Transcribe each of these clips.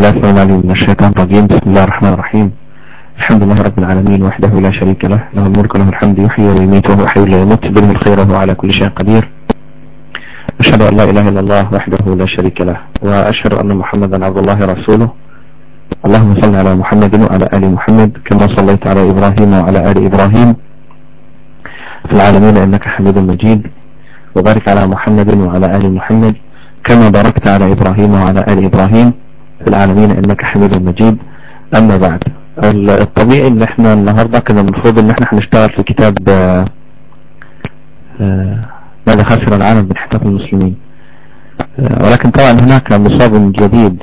بالله السلام عليكم من الشيطان الرجيم بسم الله الرحمن الرحيم. الحمد لله رب العالمين وحده لا شريك له. له الملك وله الحمد. يحيي ويميت وهو حي لا يموت بيده الخير وهو على كل شيء قدير. أشهد أن لا إله إلا الله وحده لا شريك له. وأشهد أن محمدا عبد الله رسوله اللهم صل على محمد وعلى آل محمد كما صليت على إبراهيم وعلى آل إبراهيم. في العالمين إنك حميد مجيد. وبارك على محمد وعلى آل محمد كما باركت على إبراهيم وعلى آل إبراهيم. في العالمين إنك حميد مجيد. أما بعد الطبيعي إن إحنا النهاردة كان المفروض إن إحنا هنشتغل في كتاب آه، آه، ماذا خسر العالم من حساب المسلمين. آه، ولكن طبعا هناك مصاب جديد.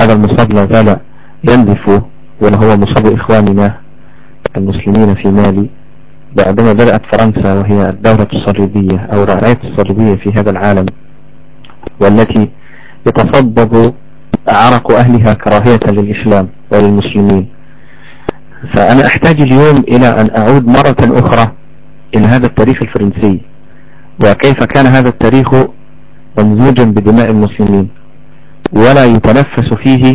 هذا المصاب لا زال ينزف وهو مصاب إخواننا المسلمين في مالي. بعدما بدأت فرنسا وهي الدولة الصليبية أو رعاية الصليبية في هذا العالم والتي يتصبب عرق أهلها كراهية للإسلام وللمسلمين. فأنا أحتاج اليوم إلى أن أعود مرة أخرى إلى هذا التاريخ الفرنسي. وكيف كان هذا التاريخ ممزوجا بدماء المسلمين. ولا يتنفس فيه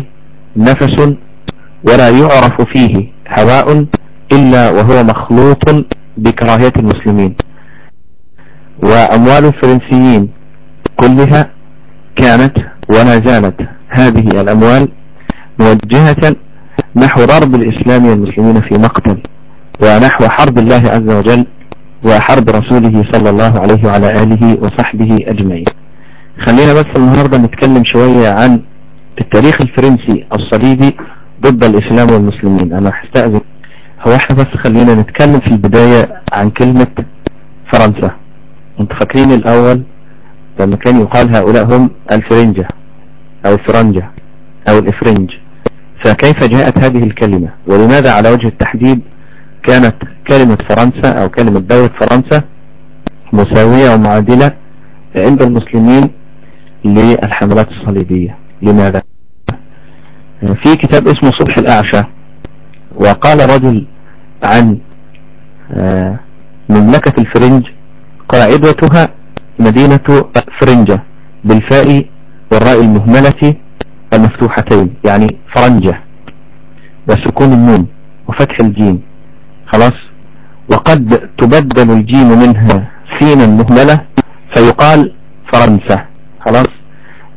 نفس ولا يعرف فيه هواء إلا وهو مخلوط بكراهية المسلمين. وأموال الفرنسيين كلها كانت ولا زالت هذه الأموال موجهة نحو ضرب الإسلام والمسلمين في مقتل ونحو حرب الله عز وجل وحرب رسوله صلى الله عليه وعلى آله وصحبه أجمعين. خلينا بس النهاردة نتكلم شوية عن التاريخ الفرنسي الصليبي ضد الإسلام والمسلمين. أنا هستأذن. هو إحنا بس خلينا نتكلم في البداية عن كلمة فرنسا. أنتوا فاكرين الأول لما كان يقال هؤلاء هم الفرنجة. أو الفرنجة أو الإفرنج. فكيف جاءت هذه الكلمة؟ ولماذا على وجه التحديد كانت كلمة فرنسا أو كلمة دولة فرنسا مساوية ومعادلة عند المسلمين للحملات الصليبية؟ لماذا؟ في كتاب اسمه صبح الأعشى وقال رجل عن آه، مملكة الفرنج قاعدتها مدينة فرنجة بالفاء والراء المهملة المفتوحتين يعني فرنجة وسكون النون وفتح الجيم. خلاص؟ وقد تبدل الجيم منها سينا مهملة فيقال فرنسا خلاص؟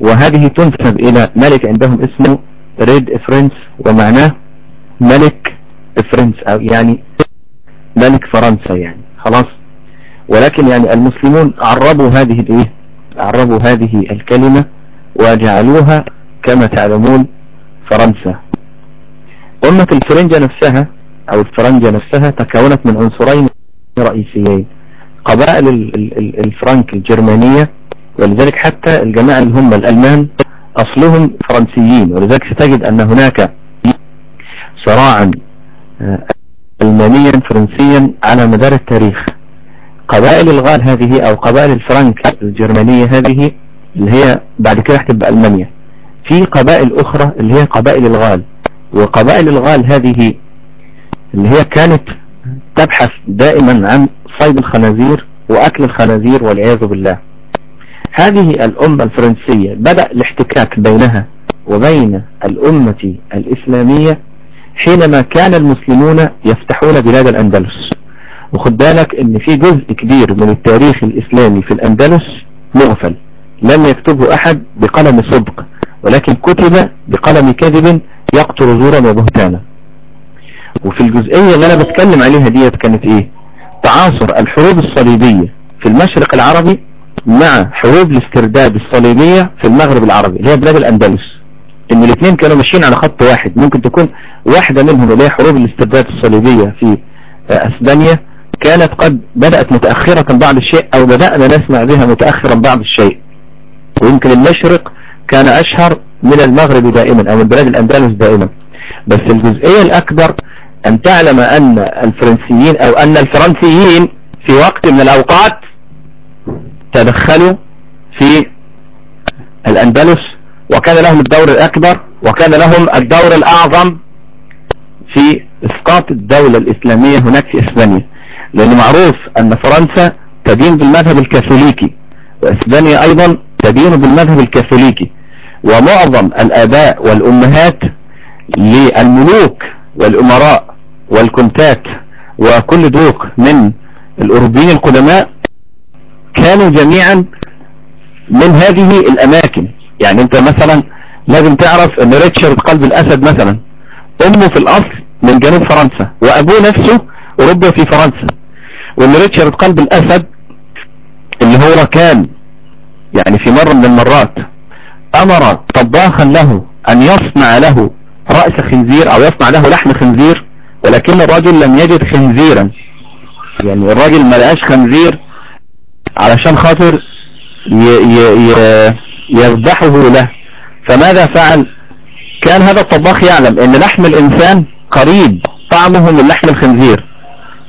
وهذه تنسب إلى ملك عندهم اسمه ريد إفرنس ومعناه ملك إفرنس أو يعني ملك فرنسا يعني. خلاص؟ ولكن يعني المسلمون عربوا هذه الإيه؟ عربوا هذه الكلمة وجعلوها كما تعلمون فرنسا. أمة الفرنجة نفسها أو الفرنجة نفسها تكونت من عنصرين رئيسيين. قبائل الفرنك الجرمانية ولذلك حتى الجماعة اللي هم الألمان أصلهم فرنسيين. ولذلك ستجد أن هناك صراعا آه، ألمانيا فرنسيا على مدار التاريخ. قبائل الغال هذه أو قبائل الفرنك الجرمانية هذه اللي هي بعد كده هتبقى ألمانيا. في قبائل أخرى اللي هي قبائل الغال. وقبائل الغال هذه اللي هي كانت تبحث دائما عن صيد الخنازير وأكل الخنازير والعياذ بالله. هذه الأمة الفرنسية بدأ الاحتكاك بينها وبين الأمة الإسلامية حينما كان المسلمون يفتحون بلاد الأندلس. وخد بالك إن في جزء كبير من التاريخ الإسلامي في الأندلس مغفل. لم يكتبه أحد بقلم صدق ولكن كتب بقلم كذب يقتل زورا وبهتانا. وفي الجزئية اللي أنا بتكلم عليها ديت كانت إيه؟ تعاصر الحروب الصليبية في المشرق العربي مع حروب الاسترداد الصليبية في المغرب العربي اللي هي بلاد الأندلس. إن الاثنين كانوا ماشيين على خط واحد ممكن تكون واحدة منهم اللي هي حروب الاسترداد الصليبية في أسبانيا كانت قد بدأت متأخرة بعض الشيء أو بدأنا نسمع بها متأخرا بعض الشيء. ويمكن المشرق كان أشهر من المغرب دائما أو من بلاد الأندلس دائما. بس الجزئية الأكبر أن تعلم أن الفرنسيين أو أن الفرنسيين في وقت من الأوقات تدخلوا في الأندلس وكان لهم الدور الأكبر وكان لهم الدور الأعظم في إسقاط الدولة الإسلامية هناك في إسبانيا. لأن معروف أن فرنسا تدين بالمذهب الكاثوليكي وإسبانيا أيضا تدين بالمذهب الكاثوليكي. ومعظم الآباء والأمهات للملوك والأمراء والكنتات وكل دوق من الأوروبيين القدماء كانوا جميعا من هذه الأماكن. يعني أنت مثلا لازم تعرف إن ريتشارد قلب الأسد مثلا. أمه في الأصل من جنوب فرنسا وأبوه نفسه أوروبا في فرنسا. وإن ريتشارد قلب الأسد اللي هو كان يعني في مرة من المرات أمر طباخا له أن يصنع له رأس خنزير أو يصنع له لحم خنزير ولكن الرجل لم يجد خنزيرا. يعني الراجل ما لقاش خنزير علشان خاطر يذبحه له. فماذا فعل؟ كان هذا الطباخ يعلم إن لحم الإنسان قريب طعمه من لحم الخنزير.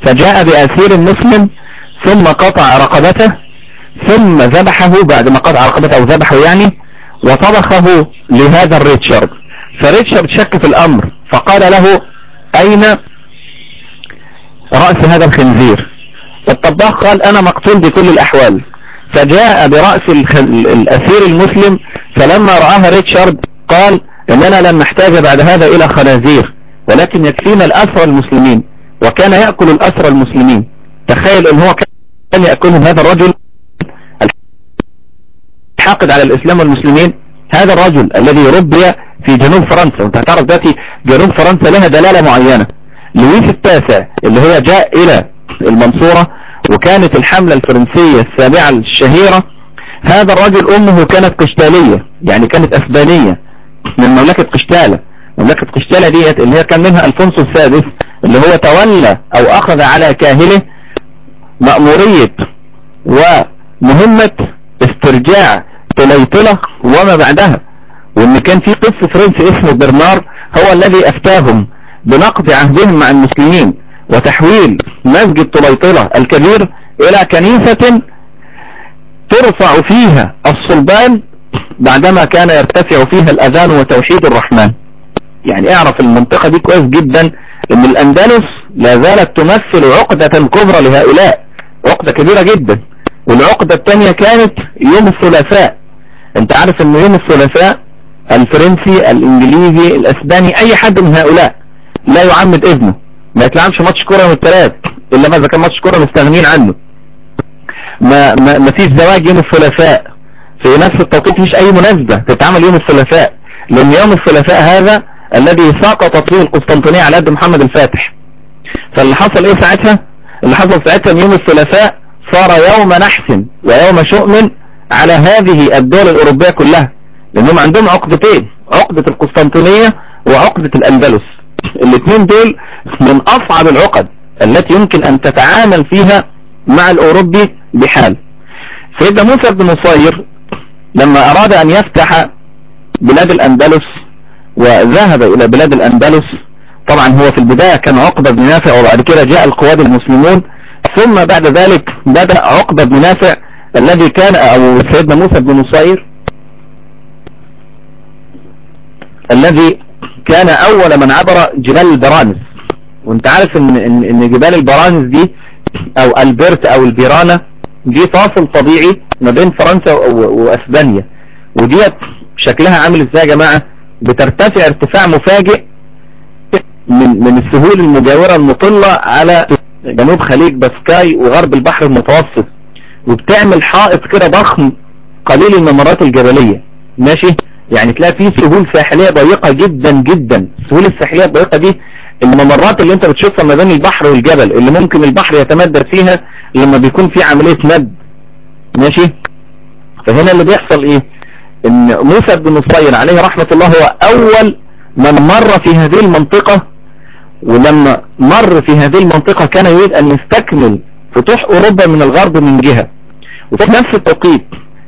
فجاء بأسير مسلم ثم قطع رقبته ثم ذبحه بعد ما قطع رقبته أو ذبحه يعني وطبخه لهذا الريتشارد. فريتشارد شك في الأمر فقال له أين رأس هذا الخنزير؟ الطباخ قال أنا مقتول بكل الأحوال. فجاء برأس الأسير المسلم فلما رآها ريتشارد قال إننا لن نحتاج بعد هذا إلى خنازير ولكن يكفينا الأسرى المسلمين وكان يأكل الأسرى المسلمين. تخيل إن هو كان يأكلهم هذا الرجل الحاقد على الإسلام والمسلمين. هذا الرجل الذي ربي في جنوب فرنسا وانت هتعرف دلوقتي جنوب فرنسا لها دلالة معينة. لويس التاسع اللي هو جاء إلى المنصورة وكانت الحملة الفرنسية السابعة الشهيرة. هذا الرجل أمه كانت قشتالية يعني كانت أسبانية من مملكة قشتالة. مملكة قشتالة ديت اللي هي كان منها ألفونسو السادس اللي هو تولى أو أخذ على كاهله مأمورية ومهمة استرجاع طليطلة وما بعدها وإن كان في قس فرنسي اسمه برنار هو الذي أفتاهم بنقض عهدهم مع المسلمين وتحويل مسجد طليطلة الكبير إلى كنيسة ترفع فيها الصلبان بعدما كان يرتفع فيها الأذان وتوحيد الرحمن. يعني أعرف المنطقة دي كويس جدا إن الأندلس لا زالت تمثل عقدة كبرى لهؤلاء عقدة كبيرة جدا. والعقدة الثانية كانت يوم الثلاثاء انت عارف ان يوم الثلاثاء الفرنسي الإنجليزي الأسباني أي حد من هؤلاء لا يعمد ابنه ما يتلعبش ماتش كرة من الثلاث إلا ما اذا كان ماتش كرة مستغنين عنه. ما, ما, ما فيش زواج يوم الثلاثاء. في نفس التوقيت مش أي مناسبة تتعمل يوم الثلاثاء. لأن يوم الثلاثاء هذا الذي سقطت فيه القسطنطينية على يد محمد الفاتح. فاللي حصل إيه ساعتها؟ اللي حصل ساعتها يوم الثلاثاء صار يوم نحس ويوم شؤم على هذه الدول الأوروبية كلها لأنهم عندهم عقدتين عقدة القسطنطينية وعقدة الأندلس. الاثنين دول من أصعب العقد التي يمكن أن تتعامل فيها مع الأوروبي بحال. سيدنا موسى بن نصير لما أراد أن يفتح بلاد الأندلس وذهب إلى بلاد الأندلس طبعا هو في البداية كان عقبة بن نافع وبعد كده جاء القواد المسلمون ثم بعد ذلك بدأ عقبة بن نافع الذي كان أو سيدنا موسى بن نصير الذي كان أول من عبر جبال البرانس. وأنت عارف ان, إن, جبال البرانس دي أو ألبرت أو البيرانة دي فاصل طبيعي ما بين فرنسا وأسبانيا. وديت شكلها عامل إزاي يا جماعة؟ بترتفع ارتفاع مفاجئ من من السهول المجاورة المطلة على جنوب خليج باسكاي وغرب البحر المتوسط. وبتعمل حائط كده ضخم قليل الممرات الجبلية. ماشي؟ يعني تلاقي فيه سهول ساحلية ضيقة جدا جدا. السهول الساحلية الضيقة دي الممرات اللي انت بتشوفها ما بين البحر والجبل اللي ممكن البحر يتمدد فيها لما بيكون في عملية مد. ماشي؟ فهنا اللي بيحصل إيه؟ ان موسى بن نصير عليه رحمة الله هو أول من مر في هذه المنطقة ولما مر في هذه المنطقة كان يريد أن يستكمل فتوح أوروبا من الغرب من جهة. وفي نفس التوقيت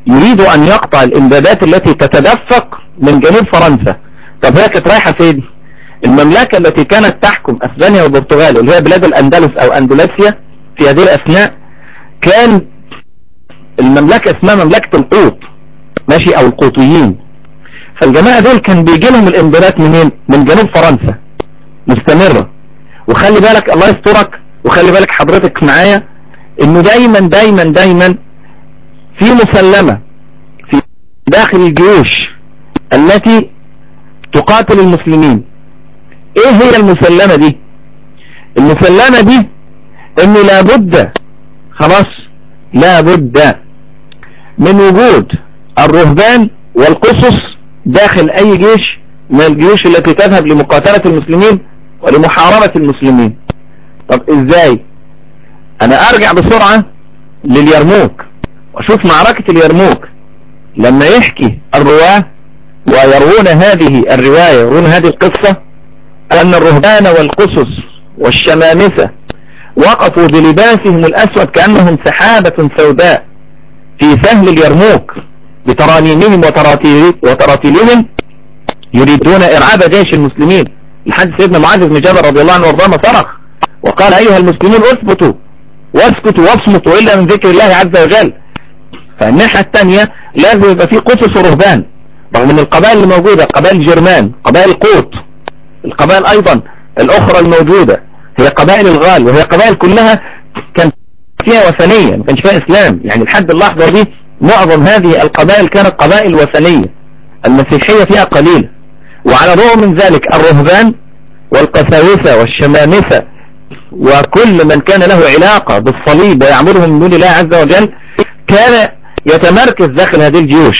يريد أن يقطع الإمدادات التي تتدفق من جنوب فرنسا. طب هي كانت رايحة فين؟ المملكة التي كانت تحكم أسبانيا والبرتغال اللي هي بلاد الأندلس أو أندلسيا في هذه الأثناء كان المملكة اسمها مملكة القوط ماشي أو القوطيين. فالجماعة دول كان بيجي لهم الإمدادات منين؟ من جنوب فرنسا. مستمرة. وخلي بالك الله يسترك وخلي بالك حضرتك معايا إنه دايما دايما دايما في مسلمة في داخل الجيوش التي تقاتل المسلمين. إيه هي المسلمة دي؟ المسلمة دي إن لابد خلاص لابد من وجود الرهبان والقصص داخل أي جيش من الجيوش التي تذهب لمقاتلة المسلمين ولمحاربة المسلمين. طب إزاي؟ أنا أرجع بسرعة لليرموك. واشوف معركة اليرموك. لما يحكي الرواة ويروون هذه الرواية يرون هذه القصة أن الرهبان والقصص والشمامسة وقفوا بلباسهم الأسود كأنهم سحابة سوداء في سهل اليرموك بترانيمهم وتراتيلهم يريدون إرعاب جيش المسلمين. لحد سيدنا معاذ بن جبل رضي الله عنه وارضاه صرخ وقال أيها المسلمون أثبتوا واسكتوا واصمتوا إلا من ذكر الله عز وجل. فالناحية الثانية لازم يبقى في قصص ورهبان رغم إن القبائل اللي موجودة قبائل جرمان قبائل قوط القبائل أيضا الأخرى الموجودة هي قبائل الغال وهي قبائل كلها كان فيها وثنية ما كانش فيها إسلام. يعني لحد اللحظة دي معظم هذه القبائل كانت قبائل وثنية المسيحية فيها قليلة وعلى الرغم من ذلك الرهبان والقساوسة والشمامسة وكل من كان له علاقة بالصليب ويعملهم من دون الله عز وجل كان يتمركز داخل هذه الجيوش.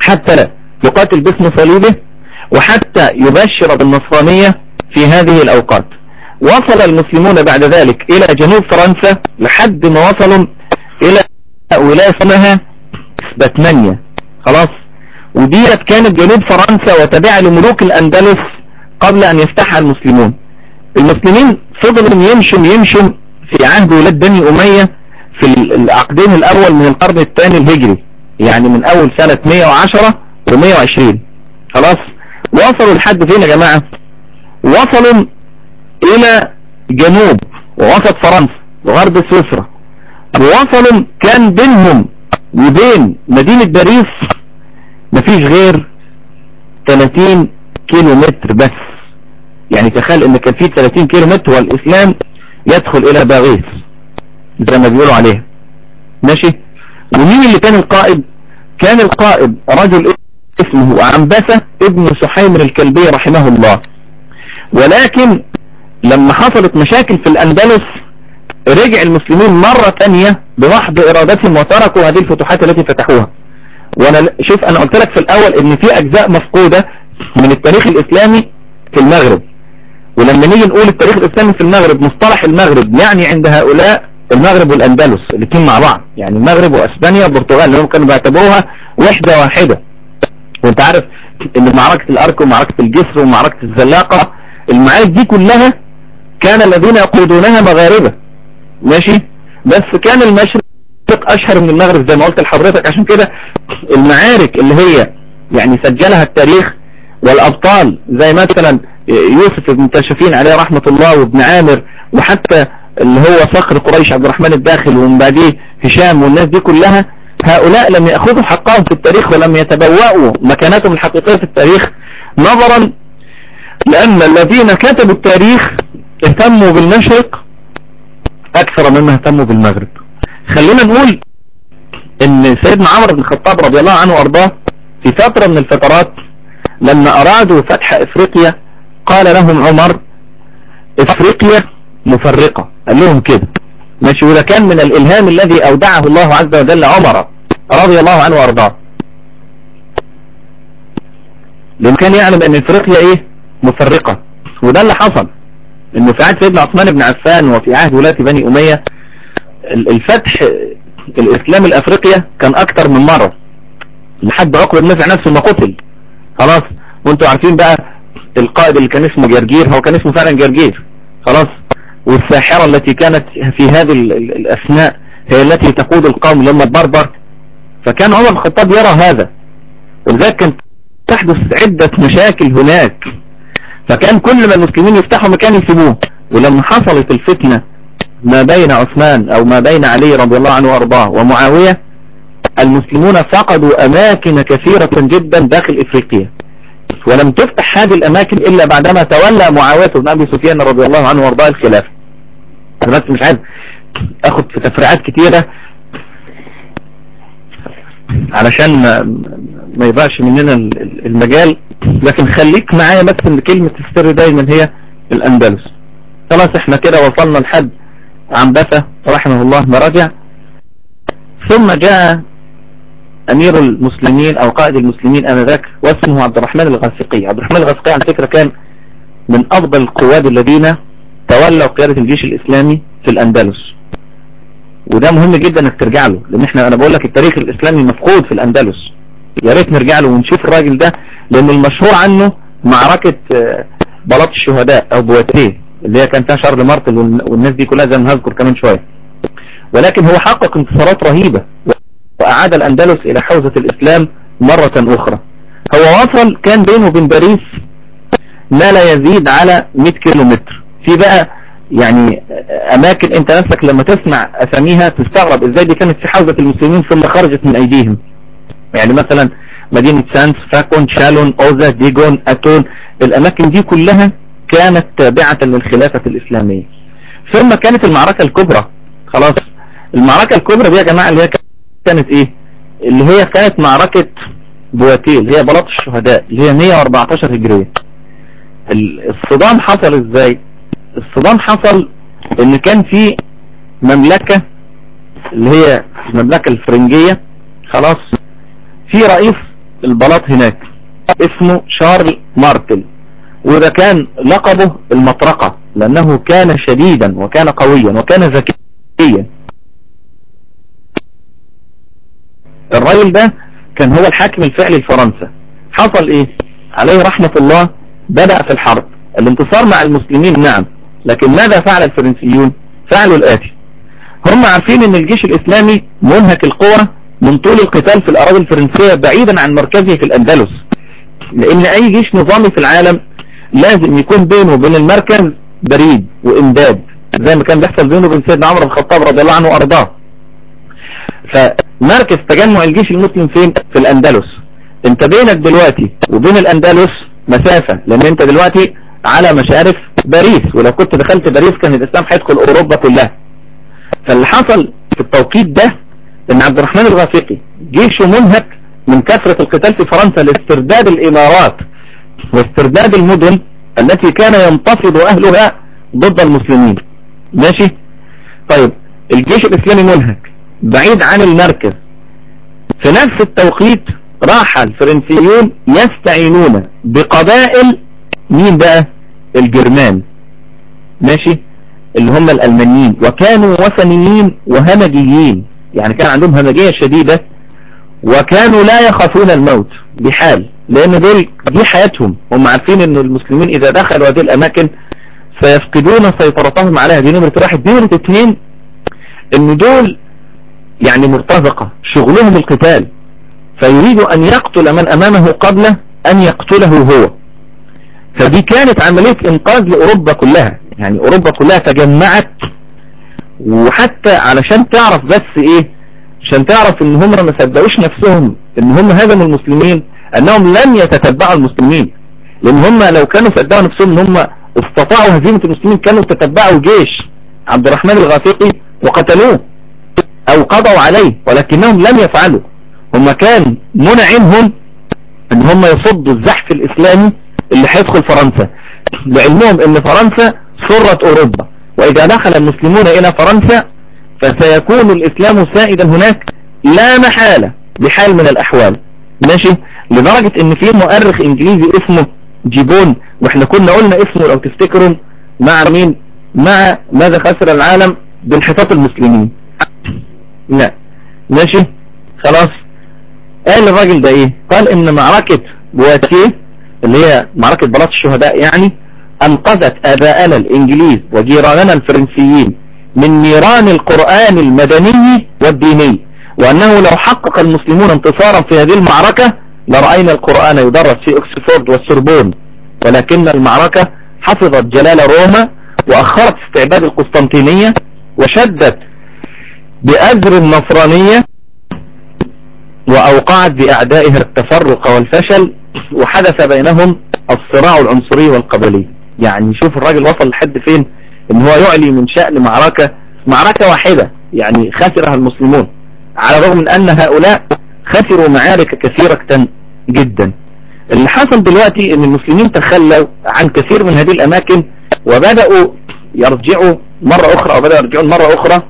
حتى لا يقاتل باسم صليبه وحتى يبشر بالنصرانية في هذه الأوقات. وصل المسلمون بعد ذلك إلى جنوب فرنسا لحد ما وصلوا إلى ولاية اسمها باتمانيا خلاص. وديت كانت جنوب فرنسا وتابعة لملوك الأندلس قبل أن يفتحها المسلمون. المسلمين فضلوا يمشوا يمشوا في عهد ولاد بني أمية في العقدين الأول من القرن الثاني الهجري يعني من أول سنة 110 و120 خلاص؟ وصلوا لحد فين يا جماعة؟ وصلوا إلى جنوب ووسط فرنسا وغرب سويسرا. ووصلوا كان بينهم وبين مدينة باريس مفيش غير 30 كيلو متر بس. يعني تخيل إن كان في 30 كيلو متر والإسلام يدخل إلى باريس. زي ما بيقولوا عليها. ماشي؟ ومين اللي كان القائد؟ كان القائد رجل اسمه عنبسة ابن سحيمر الكلبي رحمه الله. ولكن لما حصلت مشاكل في الأندلس رجع المسلمين مرة تانية بوحد إرادتهم وتركوا هذه الفتوحات التي فتحوها. وأنا شوف أنا قلت لك في الأول إن في أجزاء مفقودة من التاريخ الإسلامي في المغرب. ولما نيجي نقول التاريخ الإسلامي في المغرب مصطلح المغرب يعني عند هؤلاء المغرب والأندلس الاثنين مع بعض. يعني المغرب وأسبانيا والبرتغال اللي هم كانوا بيعتبروها وحدة واحدة. وأنت عارف إن معركة الأرك ومعركة الجسر ومعركة الزلاقة المعارك دي كلها كان الذين يقودونها مغاربة. ماشي؟ بس كان المشرق أشهر من المغرب زي ما قلت لحضرتك. عشان كده المعارك اللي هي يعني سجلها التاريخ والأبطال زي مثلا يوسف بن تشفين عليه رحمة الله وابن عامر وحتى اللي هو صقر قريش عبد الرحمن الداخل ومن بعديه هشام والناس دي كلها هؤلاء لم يأخذوا حقهم في التاريخ ولم يتبوأوا مكانتهم الحقيقية في التاريخ. نظرا لأن الذين كتبوا التاريخ اهتموا بالمشرق أكثر مما اهتموا بالمغرب. خلينا نقول إن سيدنا عمر بن الخطاب رضي الله عنه وأرضاه في فترة من الفترات لما أرادوا فتح إفريقيا قال لهم عمر إفريقيا مفرقة. قال لهم كده. ماشي وده كان من الإلهام الذي أودعه الله عز وجل عمر رضي الله عنه وأرضاه. لأن كان يعلم أن إفريقيا إيه؟ مفرقة. وده اللي حصل. إنه في عهد سيدنا عثمان بن عفان وفي عهد ولاة بني أمية الفتح الإسلام الافريقيا كان أكتر من مرة. لحد عقبة نفع نفسه ما قتل. خلاص وأنتوا عارفين بقى القائد اللي كان اسمه جرجير هو كان اسمه فعلا جرجير. خلاص والساحرة التي كانت في هذه الأثناء هي التي تقود القوم هم البربر فكان عمر الخطاب يرى هذا. ولذلك كانت تحدث عدة مشاكل هناك. فكان كل ما المسلمين يفتحوا مكان يسيبوه. ولما حصلت الفتنة ما بين عثمان أو ما بين علي رضي الله عنه وأرضاه ومعاوية المسلمون فقدوا أماكن كثيرة جدا داخل إفريقيا. ولم تفتح هذه الأماكن إلا بعدما تولى معاوية بن أبي سفيان رضي الله عنه وأرضاه الخلافة. أنا بس مش عايز آخد في تفريعات كتيرة. علشان ما, ما يضيعش مننا المجال. لكن خليك معايا بس إن كلمة السر دايما هي الأندلس. خلاص إحنا كده وصلنا لحد عنبسة رحمه الله مراجع ثم جاء أمير المسلمين أو قائد المسلمين آنذاك واسمه عبد الرحمن الغاسقي. عبد الرحمن الغاسقي على فكرة كان من أفضل القواد الذين تولوا قيادة الجيش الإسلامي في الأندلس. وده مهم جدا إنك ترجع له لأن إحنا أنا بقول لك التاريخ الإسلامي مفقود في الأندلس. يا ريت نرجع له ونشوف الراجل ده لأن المشهور عنه معركة آه، بلاط الشهداء أو بواتيه اللي هي كان فيها شارل مارتل والناس دي كلها زي ما هذكر كمان شوية. ولكن هو حقق انتصارات رهيبة وأعاد الأندلس إلى حوزة الإسلام مرة أخرى. هو وصل كان بينه وبين باريس ما لا يزيد على 100 كيلو متر في بقى يعني أماكن أنت نفسك لما تسمع أساميها تستغرب إزاي دي كانت في حوزة المسلمين ثم خرجت من أيديهم. يعني مثلا مدينة سانس فاكون شالون أوزا ديجون أتون الأماكن دي كلها كانت تابعة للخلافة الإسلامية. ثم كانت المعركة الكبرى. خلاص المعركة الكبرى دي يا جماعة اللي هي كانت إيه؟ اللي هي كانت معركة بواتييه هي بلاط الشهداء اللي هي 114 هجرية. الصدام حصل إزاي؟ الصدام حصل إن كان في مملكة اللي هي المملكة الفرنجية خلاص في رئيس البلاط هناك اسمه شارل مارتل وده كان لقبه المطرقة لأنه كان شديدا وكان قويا وكان ذكيا. الراجل ده كان هو الحاكم الفعلي لفرنسا حصل إيه؟ عليه رحمة الله بدأ في الحرب. الانتصار مع المسلمين نعم. لكن ماذا فعل الفرنسيون؟ فعلوا الآتي. هم عارفين إن الجيش الإسلامي منهك القوة من طول القتال في الأراضي الفرنسية بعيدا عن مركزه في الأندلس. لأن أي جيش نظامي في العالم لازم يكون بينه وبين المركز بريد وإمداد زي ما كان بيحصل بينه وبين سيدنا عمر بن الخطاب رضي الله عنه وأرضاه. فمركز تجمع الجيش المسلم فين؟ في الأندلس. انت بينك دلوقتي وبين الأندلس مسافة لأن انت دلوقتي على مشارف باريس ولو كنت دخلت باريس كان الإسلام هيدخل أوروبا كلها. فاللي حصل في التوقيت ده إن عبد الرحمن الغافقي جيشه منهك من كثرة القتال في فرنسا لاسترداد الإمارات واسترداد المدن التي كان ينتفض أهلها ضد المسلمين. ماشي؟ طيب الجيش الإسلامي منهك بعيد عن المركز. في نفس التوقيت راح الفرنسيون يستعينون بقبائل مين بقى؟ الجرمان. ماشي؟ اللي هم الألمانيين. وكانوا وثنيين وهمجيين. يعني كان عندهم همجية شديدة. وكانوا لا يخافون الموت بحال. لأن دول دي حياتهم. هم عارفين إن المسلمين إذا دخلوا هذه الأماكن سيفقدون سيطرتهم عليها دي نمرة واحد. نمرة اثنين. إن دول يعني مرتزقة شغلهم القتال. فيريد أن يقتل من أمامه قبل أن يقتله هو. فدي كانت عملية إنقاذ لأوروبا كلها. يعني أوروبا كلها تجمعت وحتى علشان تعرف بس إيه عشان تعرف إن هم ما صدقوش نفسهم إن هم هزموا المسلمين أنهم لم يتتبعوا المسلمين. لأن هم لو كانوا صدقوا نفسهم إن هم استطاعوا هزيمة المسلمين كانوا تتبعوا جيش عبد الرحمن الغافقي وقتلوه أو قضوا عليه ولكنهم لم يفعلوا. هم كان منعهم إن هم يصدوا الزحف الإسلامي اللي هيدخل فرنسا. لعلمهم إن فرنسا سرة أوروبا. وإذا دخل المسلمون إلى فرنسا فسيكون الإسلام سائدا هناك لا محالة بحال من الأحوال. ماشي؟ لدرجة إن في مؤرخ إنجليزي اسمه جيبون وإحنا كنا قلنا اسمه لو تفتكروا مع مين؟ مع ماذا خسر العالم؟ بانحطاط المسلمين. لا. ماشي؟ خلاص. قال الراجل ده إيه؟ قال إن معركة بواتيه اللي هي معركة بلاط الشهداء يعني أنقذت آباءنا الإنجليز وجيراننا الفرنسيين من نيران القرآن المدني والديني. وأنه لو حقق المسلمون انتصارا في هذه المعركة لرأينا القرآن يدرس في أكسفورد والسربون ولكن المعركة حفظت جلال روما وأخرت استعباد القسطنطينية وشدت بأجر النصرانية وأوقعت بأعدائها التفرق والفشل وحدث بينهم الصراع العنصري والقبلي. يعني شوف الراجل وصل لحد فين؟ إن هو يعلي من شأن معركة معركة واحدة يعني خسرها المسلمون. على الرغم من أن هؤلاء خسروا معارك كثيرة جدا. اللي حصل دلوقتي إن المسلمين تخلوا عن كثير من هذه الأماكن وبدأوا يرجعوا مرة أخرى أو بدأوا يرجعون مرة أخرى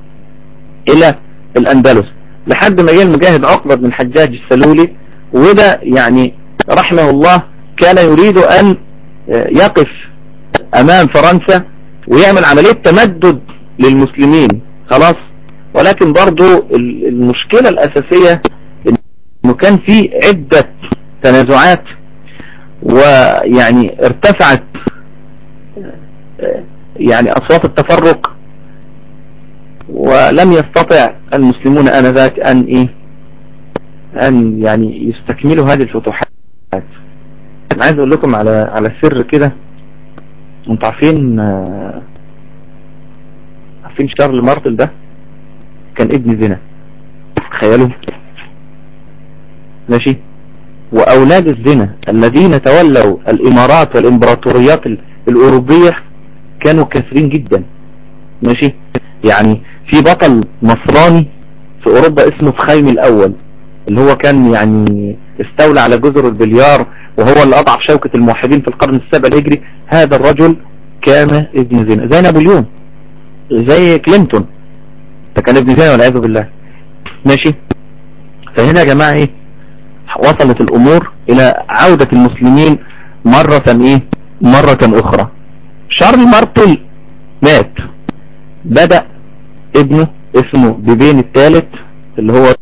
إلى الأندلس. لحد ما جاء المجاهد عقبة بن الحجاج السلولي وده يعني رحمه الله كان يريد أن يقف أمام فرنسا ويعمل عملية تمدد للمسلمين. خلاص؟ ولكن برضو المشكلة الأساسية إنه كان في عدة تنازعات ويعني ارتفعت يعني أصوات التفرق ولم يستطع المسلمون آنذاك أن إيه؟ أن يعني يستكملوا هذه الفتوحات. أنا عايز أقول لكم على على سر كده. أنتوا عارفين عارفين شارل مارتل ده؟ كان ابن زنا. تخيلوا. ماشي؟ وأولاد الزنا الذين تولوا الإمارات والإمبراطوريات الأوروبية كانوا كثيرين جدا. ماشي؟ يعني في بطل نصراني في أوروبا اسمه فخيم الأول اللي هو كان يعني استولى على جزر البليار وهو اللي اضعف شوكة الموحدين في القرن السابع الهجري هذا الرجل كان ابن زنا زي نابليون زي كلينتون. ده كان ابن زنا والعياذ بالله. ماشي؟ فهنا يا جماعة إيه؟ وصلت الأمور إلى عودة المسلمين مرة إيه؟ مرة أخرى. شارل مارتل مات. بدأ ابنه اسمه بيبين الثالث اللي هو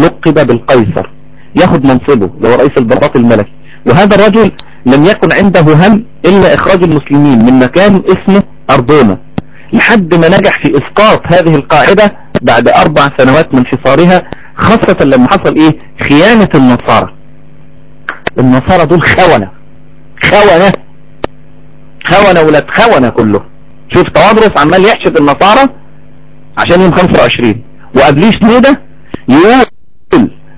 لقب بالقيصر. ياخد منصبه اللي هو رئيس البلاط الملكي. وهذا الرجل لم يكن عنده هم إلا إخراج المسلمين من مكان اسمه اردونا لحد ما نجح في إسقاط هذه القاعدة بعد أربع سنوات من حصارها خاصة لما حصل إيه؟ خيانة النصارى. النصارى دول خونة. خونة. خونة ولاد خونة كله. شوف توادرس عمال يحشد النصارى عشان يوم 25 وقبليه شنودة؟ يقول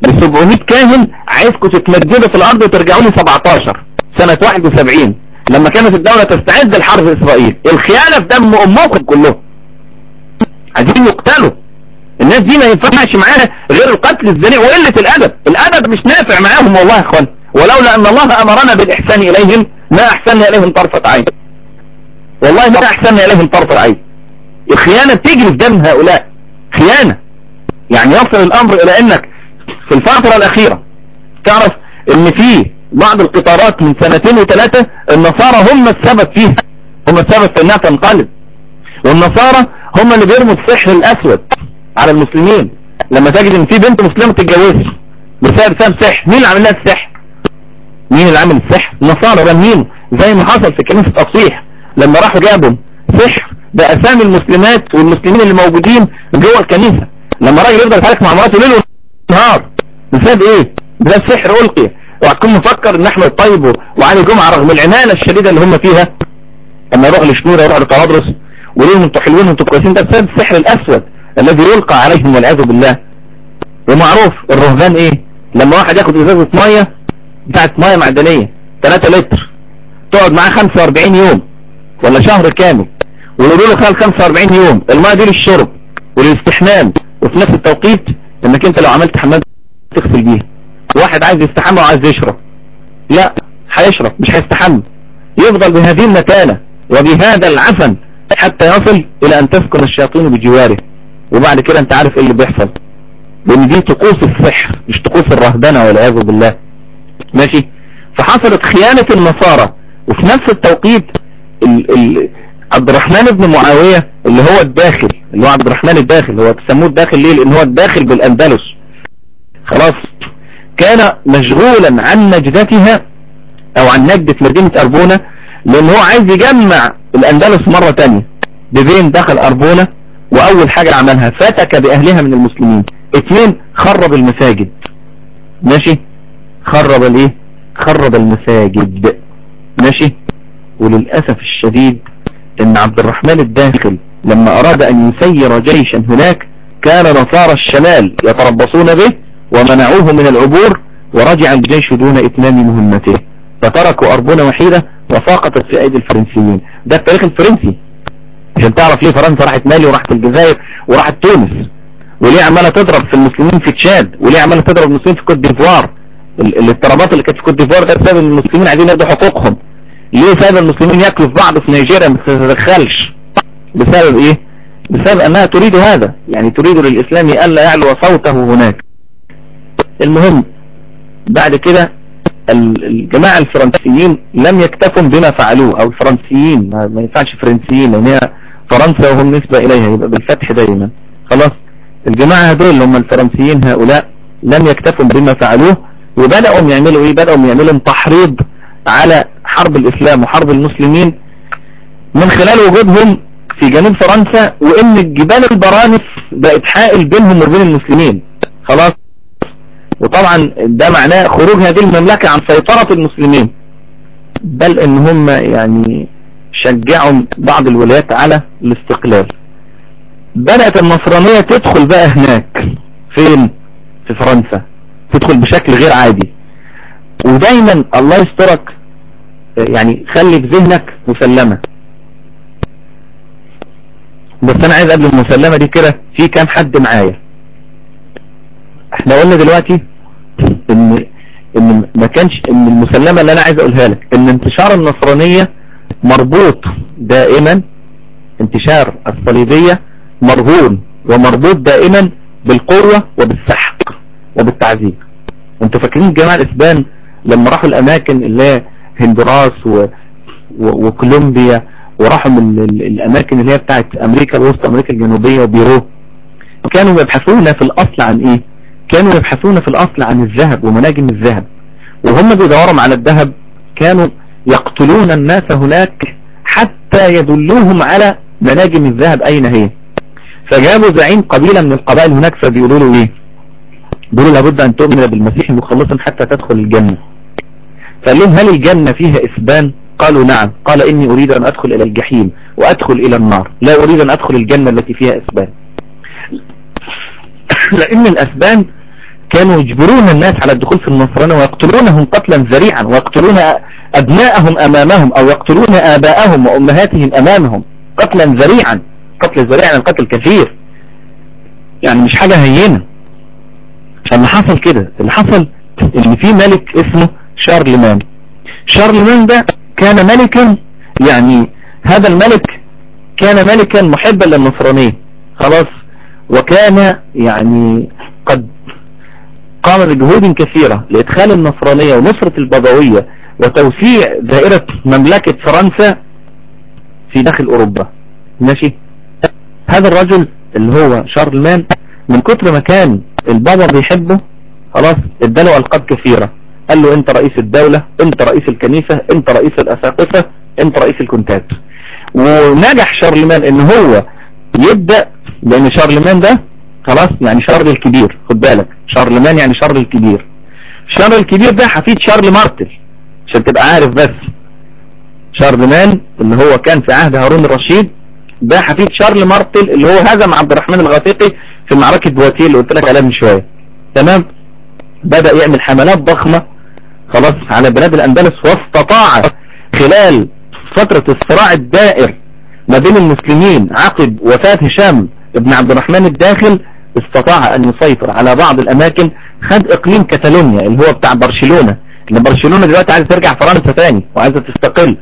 ب 700 كاهن عايزكم تتمجدوا في الأرض وترجعوا لي 17 سنة 71 لما كانت الدولة تستعد لحرب إسرائيل الخيانة في دم أمكم كلهم. عايزين يقتلوا. الناس دي ما ينفعش معاها غير القتل الذريع وقلة الأدب. الأدب مش نافع معاهم والله يا إخوان. ولولا أن الله أمرنا بالإحسان إليهم ما احسننا إليهم طرفة عين. والله ما احسننا إليهم طرفة عين. الخيانة بتجري في دم هؤلاء. خيانة. يعني يصل الأمر إلى إنك في الفترة الأخيرة. تعرف إن في بعض القطارات من سنتين وثلاثة النصارى هم السبب فيها. هم السبب في إنها تنقلب. والنصارى هم اللي بيرموا السحر الأسود على المسلمين. لما تجد إن في بنت مسلمة تتجوزها بسبب سبب سحر. مين اللي عمل لها السحر؟ مين اللي عمل السحر؟ النصارى رمينه زي ما حصل في كنيسة اصيح لما راحوا جابوا سحر بأسامي المسلمات والمسلمين اللي موجودين جوه الكنيسة. لما راجل يفضل يتحرك مع مراته ليل ونهار. بسبب إيه؟ بسبب سحر ألقي. وهتكون مفكر إن أحمد طيب وعلي جمعة رغم العنانة الشديدة اللي هم فيها. لما يروح لشنورة يروح لطرابلس وليهم أنتوا حلوين أنتوا كويسين ده بسبب السحر الأسود الذي يلقى عليهم والعياذ بالله. ومعروف الرهبان إيه؟ لما واحد ياخد إزازة مية بتاعت مية معدنية 3 لتر. تقعد معاه 45 يوم ولا شهر كامل. ويقولوا له خلال 45 يوم المية دي للشرب وللاستحمام. وفي نفس التوقيت إنك أنت لو عملت حمام تغسل بيها واحد عايز يستحمى وعايز يشرب. لا هيشرب مش هيستحمى. يفضل بهذه المتانة وبهذا العفن حتى يصل إلى أن تسكن الشياطين بجواره. وبعد كده أنت عارف إيه اللي بيحصل. لأن دي طقوس السحر مش طقوس الرهبنة والعياذ بالله. ماشي؟ فحصلت خيانة النصارى. وفي نفس التوقيت ال ال عبد الرحمن بن معاوية اللي هو الداخل اللي هو عبد الرحمن الداخل هو بيسموه الداخل ليه؟ لأن هو الداخل بالأندلس. خلاص. كان مشغولا عن نجدتها أو عن نجدة مدينة أربونة لأن هو عايز يجمع الأندلس مرة تانية. ببين دخل أربونة وأول حاجة عملها فتك بأهلها من المسلمين. اتنين خرب المساجد. ماشي؟ خرب الإيه؟ خرب المساجد. ماشي؟ وللأسف الشديد إن عبد الرحمن الداخل لما أراد أن يسير جيشا هناك كان نصارى الشمال يتربصون به ومنعوه من العبور ورجع الجيش دون إتمام مهمته. فتركوا أربونة وحيدة وساقطت في أيدي الفرنسيين. ده التاريخ الفرنسي. عشان تعرف ليه فرنسا راحت مالي وراحت الجزائر وراحت تونس. وليه عمالة تضرب في المسلمين في تشاد. وليه عمالة تضرب المسلمين في كوت ديفوار. الاضطرابات اللي كانت في كوت ديفوار ده بسبب المسلمين عايزين ياخدوا حقوقهم. ليه سبب المسلمين ياكلوا في بعض في نيجيريا ما تتدخلش؟ بسبب إيه؟ بسبب أنها تريد هذا. يعني تريد للإسلام ألا يعلو صوته هناك. المهم بعد كده الجماعة الفرنسيين لم يكتفوا بما فعلوه أو الفرنسيين ما ينفعش فرنسيين لأن هي فرنسا وهم نسبة إليها يبقى بالفتح دايما. خلاص؟ الجماعة هدول اللي هم الفرنسيين هؤلاء لم يكتفوا بما فعلوه وبدأوا يعملوا إيه؟ بدأوا يعملوا تحريض على حرب الإسلام وحرب المسلمين من خلال وجودهم في جنوب فرنسا وإن جبال البرانس بقت حائل بينهم وبين المسلمين. خلاص؟ وطبعا ده معناه خروج هذه المملكة عن سيطرة المسلمين. بل إن هم يعني شجعوا بعض الولايات على الاستقلال. بدأت النصرانية تدخل بقى هناك. فين؟ في فرنسا. تدخل بشكل غير عادي. ودايما الله يسترك يعني خلي في ذهنك مسلمة. بس أنا عايز قبل المسلمة دي كده في كام حد معايا؟ إحنا قلنا دلوقتي ان إن ما كانش إن المسلمة اللي أنا عايز أقولها لك إن انتشار النصرانية مربوط دائما انتشار الصليبية مرهون ومربوط دائما بالقوة وبالسحق وبالتعذيب. أنتوا فاكرين الجماعة الإسبان لما راحوا الأماكن اللي هي هندراس و... و... وكولومبيا وراحوا من الأماكن اللي هي بتاعت أمريكا الوسطى أمريكا الجنوبية وبيرو كانوا يبحثون في الأصل عن إيه؟ كانوا يبحثون في الأصل عن الذهب ومناجم الذهب وهم بيدوروا على الذهب كانوا يقتلون الناس هناك حتى يدلوهم على مناجم الذهب أين هي. فجابوا زعيم قبيلة من القبائل هناك فبيقولوا له إيه؟ بيقولوا لابد أن تؤمن بالمسيح مخلصا حتى تدخل الجنة. فقال لهم هل الجنة فيها اسبان قالوا نعم. قال إني أريد أن أدخل إلى الجحيم وأدخل إلى النار. لا أريد أن أدخل الجنة التي فيها اسبان لأن الاسبان كانوا يجبرون الناس على الدخول في النصرانة ويقتلونهم قتلا ذريعا ويقتلون أبناءهم أمامهم أو يقتلون آباءهم وأمهاتهم أمامهم قتلا ذريعا قتل ذريعا القتل كثير. يعني مش حاجة هينة. فاللي حصل كده اللي حصل إن في ملك اسمه شارلمان. شارلمان ده كان ملكا يعني هذا الملك كان ملكا محبا للنصرانية خلاص. وكان يعني قام بجهود كثيرة لإدخال النصرانية ونصرة البابوية وتوسيع دائرة مملكة فرنسا في داخل أوروبا. ماشي؟ هذا الرجل اللي هو شارلمان من كتر ما كان البابا بيحبه خلاص اداله ألقاب كثيرة. قال له أنت رئيس الدولة أنت رئيس الكنيسة أنت رئيس الأساقفة أنت رئيس الكونتات. ونجح شارلمان إن هو يبدأ لأن شارلمان ده خلاص يعني شارل الكبير خد بالك. شارلمان يعني شارل الكبير. شارل الكبير ده حفيد شارل مارتل عشان تبقى عارف بس. شارلمان اللي هو كان في عهد هارون الرشيد ده حفيد شارل مارتل اللي هو هزم عبد الرحمن الغفيقي في معركة بواتيه اللي قلت لك عليها من شوية. تمام؟ بدأ يعمل حملات ضخمة خلاص على بلاد الأندلس واستطاع خلال فترة الصراع الدائر ما بين المسلمين عقب وفاة هشام ابن عبد الرحمن الداخل استطاع أن يسيطر على بعض الأماكن خد إقليم كتالونيا اللي هو بتاع برشلونة. ان برشلونة دلوقتي عايزة ترجع فرنسا تاني وعايزة تستقل.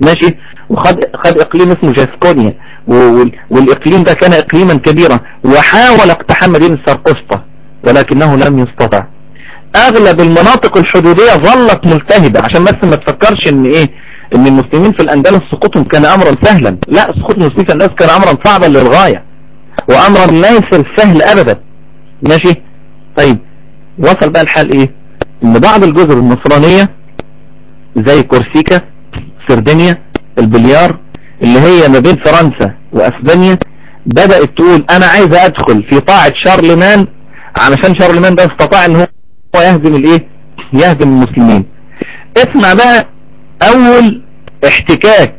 ماشي؟ وخد خد إقليم اسمه جاسكونيا. والإقليم ده كان إقليما كبيرا. وحاول اقتحام مدينة سرقسطة ولكنه لم يستطع. أغلب المناطق الحدودية ظلت ملتهبة. عشان بس ما تفكرش إن إيه إن المسلمين في الأندلس سقوطهم كان أمرا سهلا. لا سقوط المسلمين في الأندلس كان امرا صعبا للغاية. وامرا ليس السهل ابدا. ماشي؟ طيب وصل بقى الحال إيه؟ إن بعض الجزر النصرانية زي كورسيكا سردينيا البليار اللي هي ما بين فرنسا وأسبانيا بدأت تقول أنا عايز أدخل في طاعة شارلمان علشان شارلمان ده استطاع إن هو يهزم الإيه؟ يهزم المسلمين. اسمع بقى أول احتكاك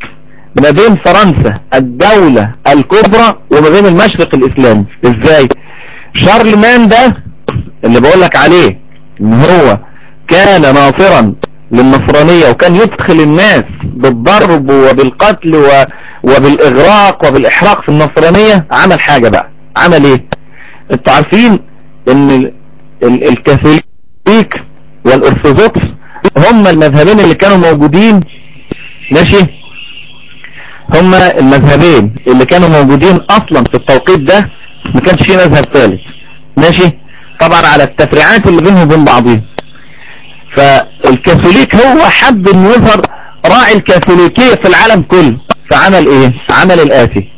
ما بين فرنسا الدولة الكبرى وما بين المشرق الإسلامي. إزاي؟ شارلمان ده اللي بقول لك عليه إن هو كان ناصرا للنصرانية وكان يدخل الناس بالضرب وبالقتل و... وبالإغراق وبالإحراق في النصرانية عمل حاجة بقى. عمل إيه؟ أنتوا عارفين إن ال... ال... الكاثوليك والأرثوذكس هم المذهبين اللي كانوا موجودين ماشي؟ هم المذهبين اللي كانوا موجودين أصلا في التوقيت ده ما كانش فيه مذهب ثالث. ماشي؟ طبعا على التفريعات اللي بينهم وبين بعضهم. فالكاثوليك هو حب إنه يظهر راعي الكاثوليكية في العالم كله. فعمل إيه؟ عمل الآتي.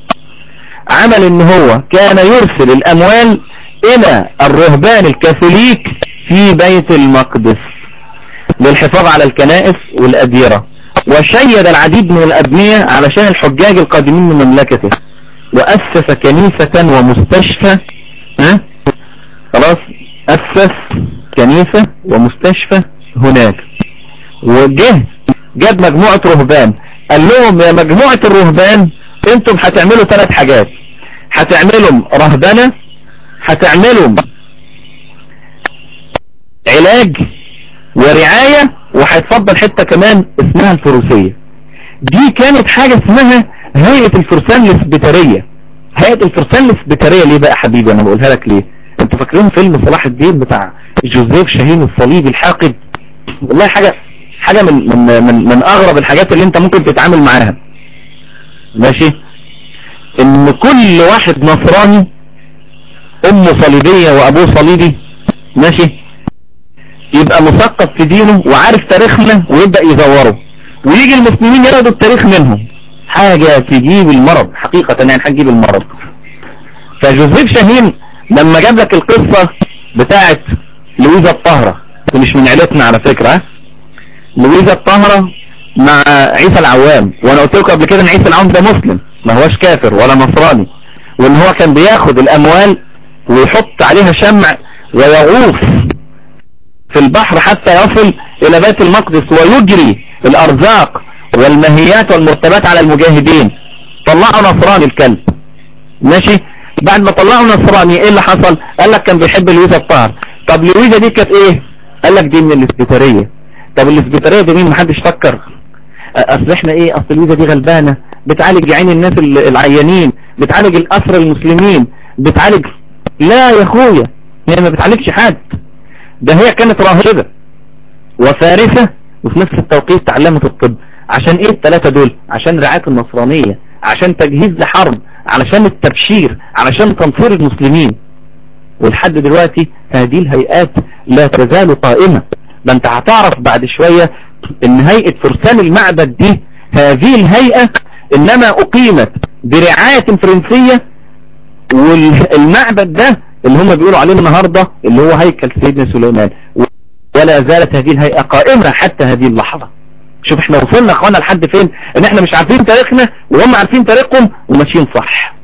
عمل إن هو كان يرسل الأموال إلى الرهبان الكاثوليك في بيت المقدس للحفاظ على الكنائس والأديرة. وشيد العديد من الأبنية علشان الحجاج القادمين من مملكته. وأسس كنيسة ومستشفى ها؟ خلاص أسس كنيسة ومستشفى هناك. وجه جاب مجموعة رهبان. قال لهم يا مجموعة الرهبان أنتم هتعملوا ثلاث حاجات. هتعملوا رهبنة هتعملوا علاج ورعاية وهيتفضل حتة كمان اسمها الفروسية. دي كانت حاجة اسمها هيئة الفرسان الاسبتارية هيئة الفرسان الاسبتارية ليه بقى حبيبي؟ أنا بقولها لك ليه؟ أنتوا فاكرين فيلم صلاح الدين بتاع جوزيف شاهين الصليبي الحاقد؟ والله حاجة حاجة من, من, من, من أغرب الحاجات اللي أنت ممكن تتعامل معاها. ماشي؟ إن كل واحد نصراني أمه صليبية وأبوه صليبي. ماشي؟ يبقى مثقف في دينه وعارف تاريخنا ويبدأ يزوره. ويجي المسلمين ياخدوا التاريخ منهم. حاجة تجيب المرض حقيقة يعني هتجيب المرض. فجوزيف شاهين لما جاب لك القصة بتاعت لويزا الطهرة مش من عيلتنا على فكرة لويزا الطهرة مع عيسى العوام. وأنا قلت لكم قبل كده إن عيسى العوام ده مسلم ما هوش كافر ولا نصراني. وإن هو كان بياخد الأموال ويحط عليها شمع ويغوص في البحر حتى يصل إلى بيت المقدس ويجري الأرزاق والمهيات والمرتبات على المجاهدين. طلعوا نصراني الكلب. ماشي؟ بعد ما طلعوا نصراني إيه اللي حصل؟ قال لك كان بيحب لويزا الطاهر. طب لويزا دي كانت إيه؟ قال لك دي من الاسبيتارية طب الاسبيتارية دي مين؟ محدش فكر. أصل إحنا إيه؟ أصل لويزا دي غلبانة. بتعالج عين الناس العيانين. بتعالج الاسر المسلمين. بتعالج لا يا أخويا. هي ما بتعالجش حد. ده هي كانت راهبة وفارسة وفي نفس التوقيت تعلمت الطب. عشان إيه الثلاثة دول؟ عشان رعاية النصرانية عشان تجهيز لحرب علشان التبشير علشان تنصير المسلمين. ولحد دلوقتي هذه الهيئات لا تزال قائمة. ده أنت هتعرف بعد شوية إن هيئة فرسان المعبد دي هذه الهيئة إنما أقيمت برعاية فرنسية والمعبد ده اللي هم بيقولوا عليه النهاردة اللي هو هيكل سيدنا سليمان. ولا زالت هذه الهيئة قائمة حتى هذه اللحظة. شوف إحنا وصلنا اخوانا لحد فين؟ ان إحنا مش عارفين تاريخنا وهم عارفين تاريخهم وماشيين صح.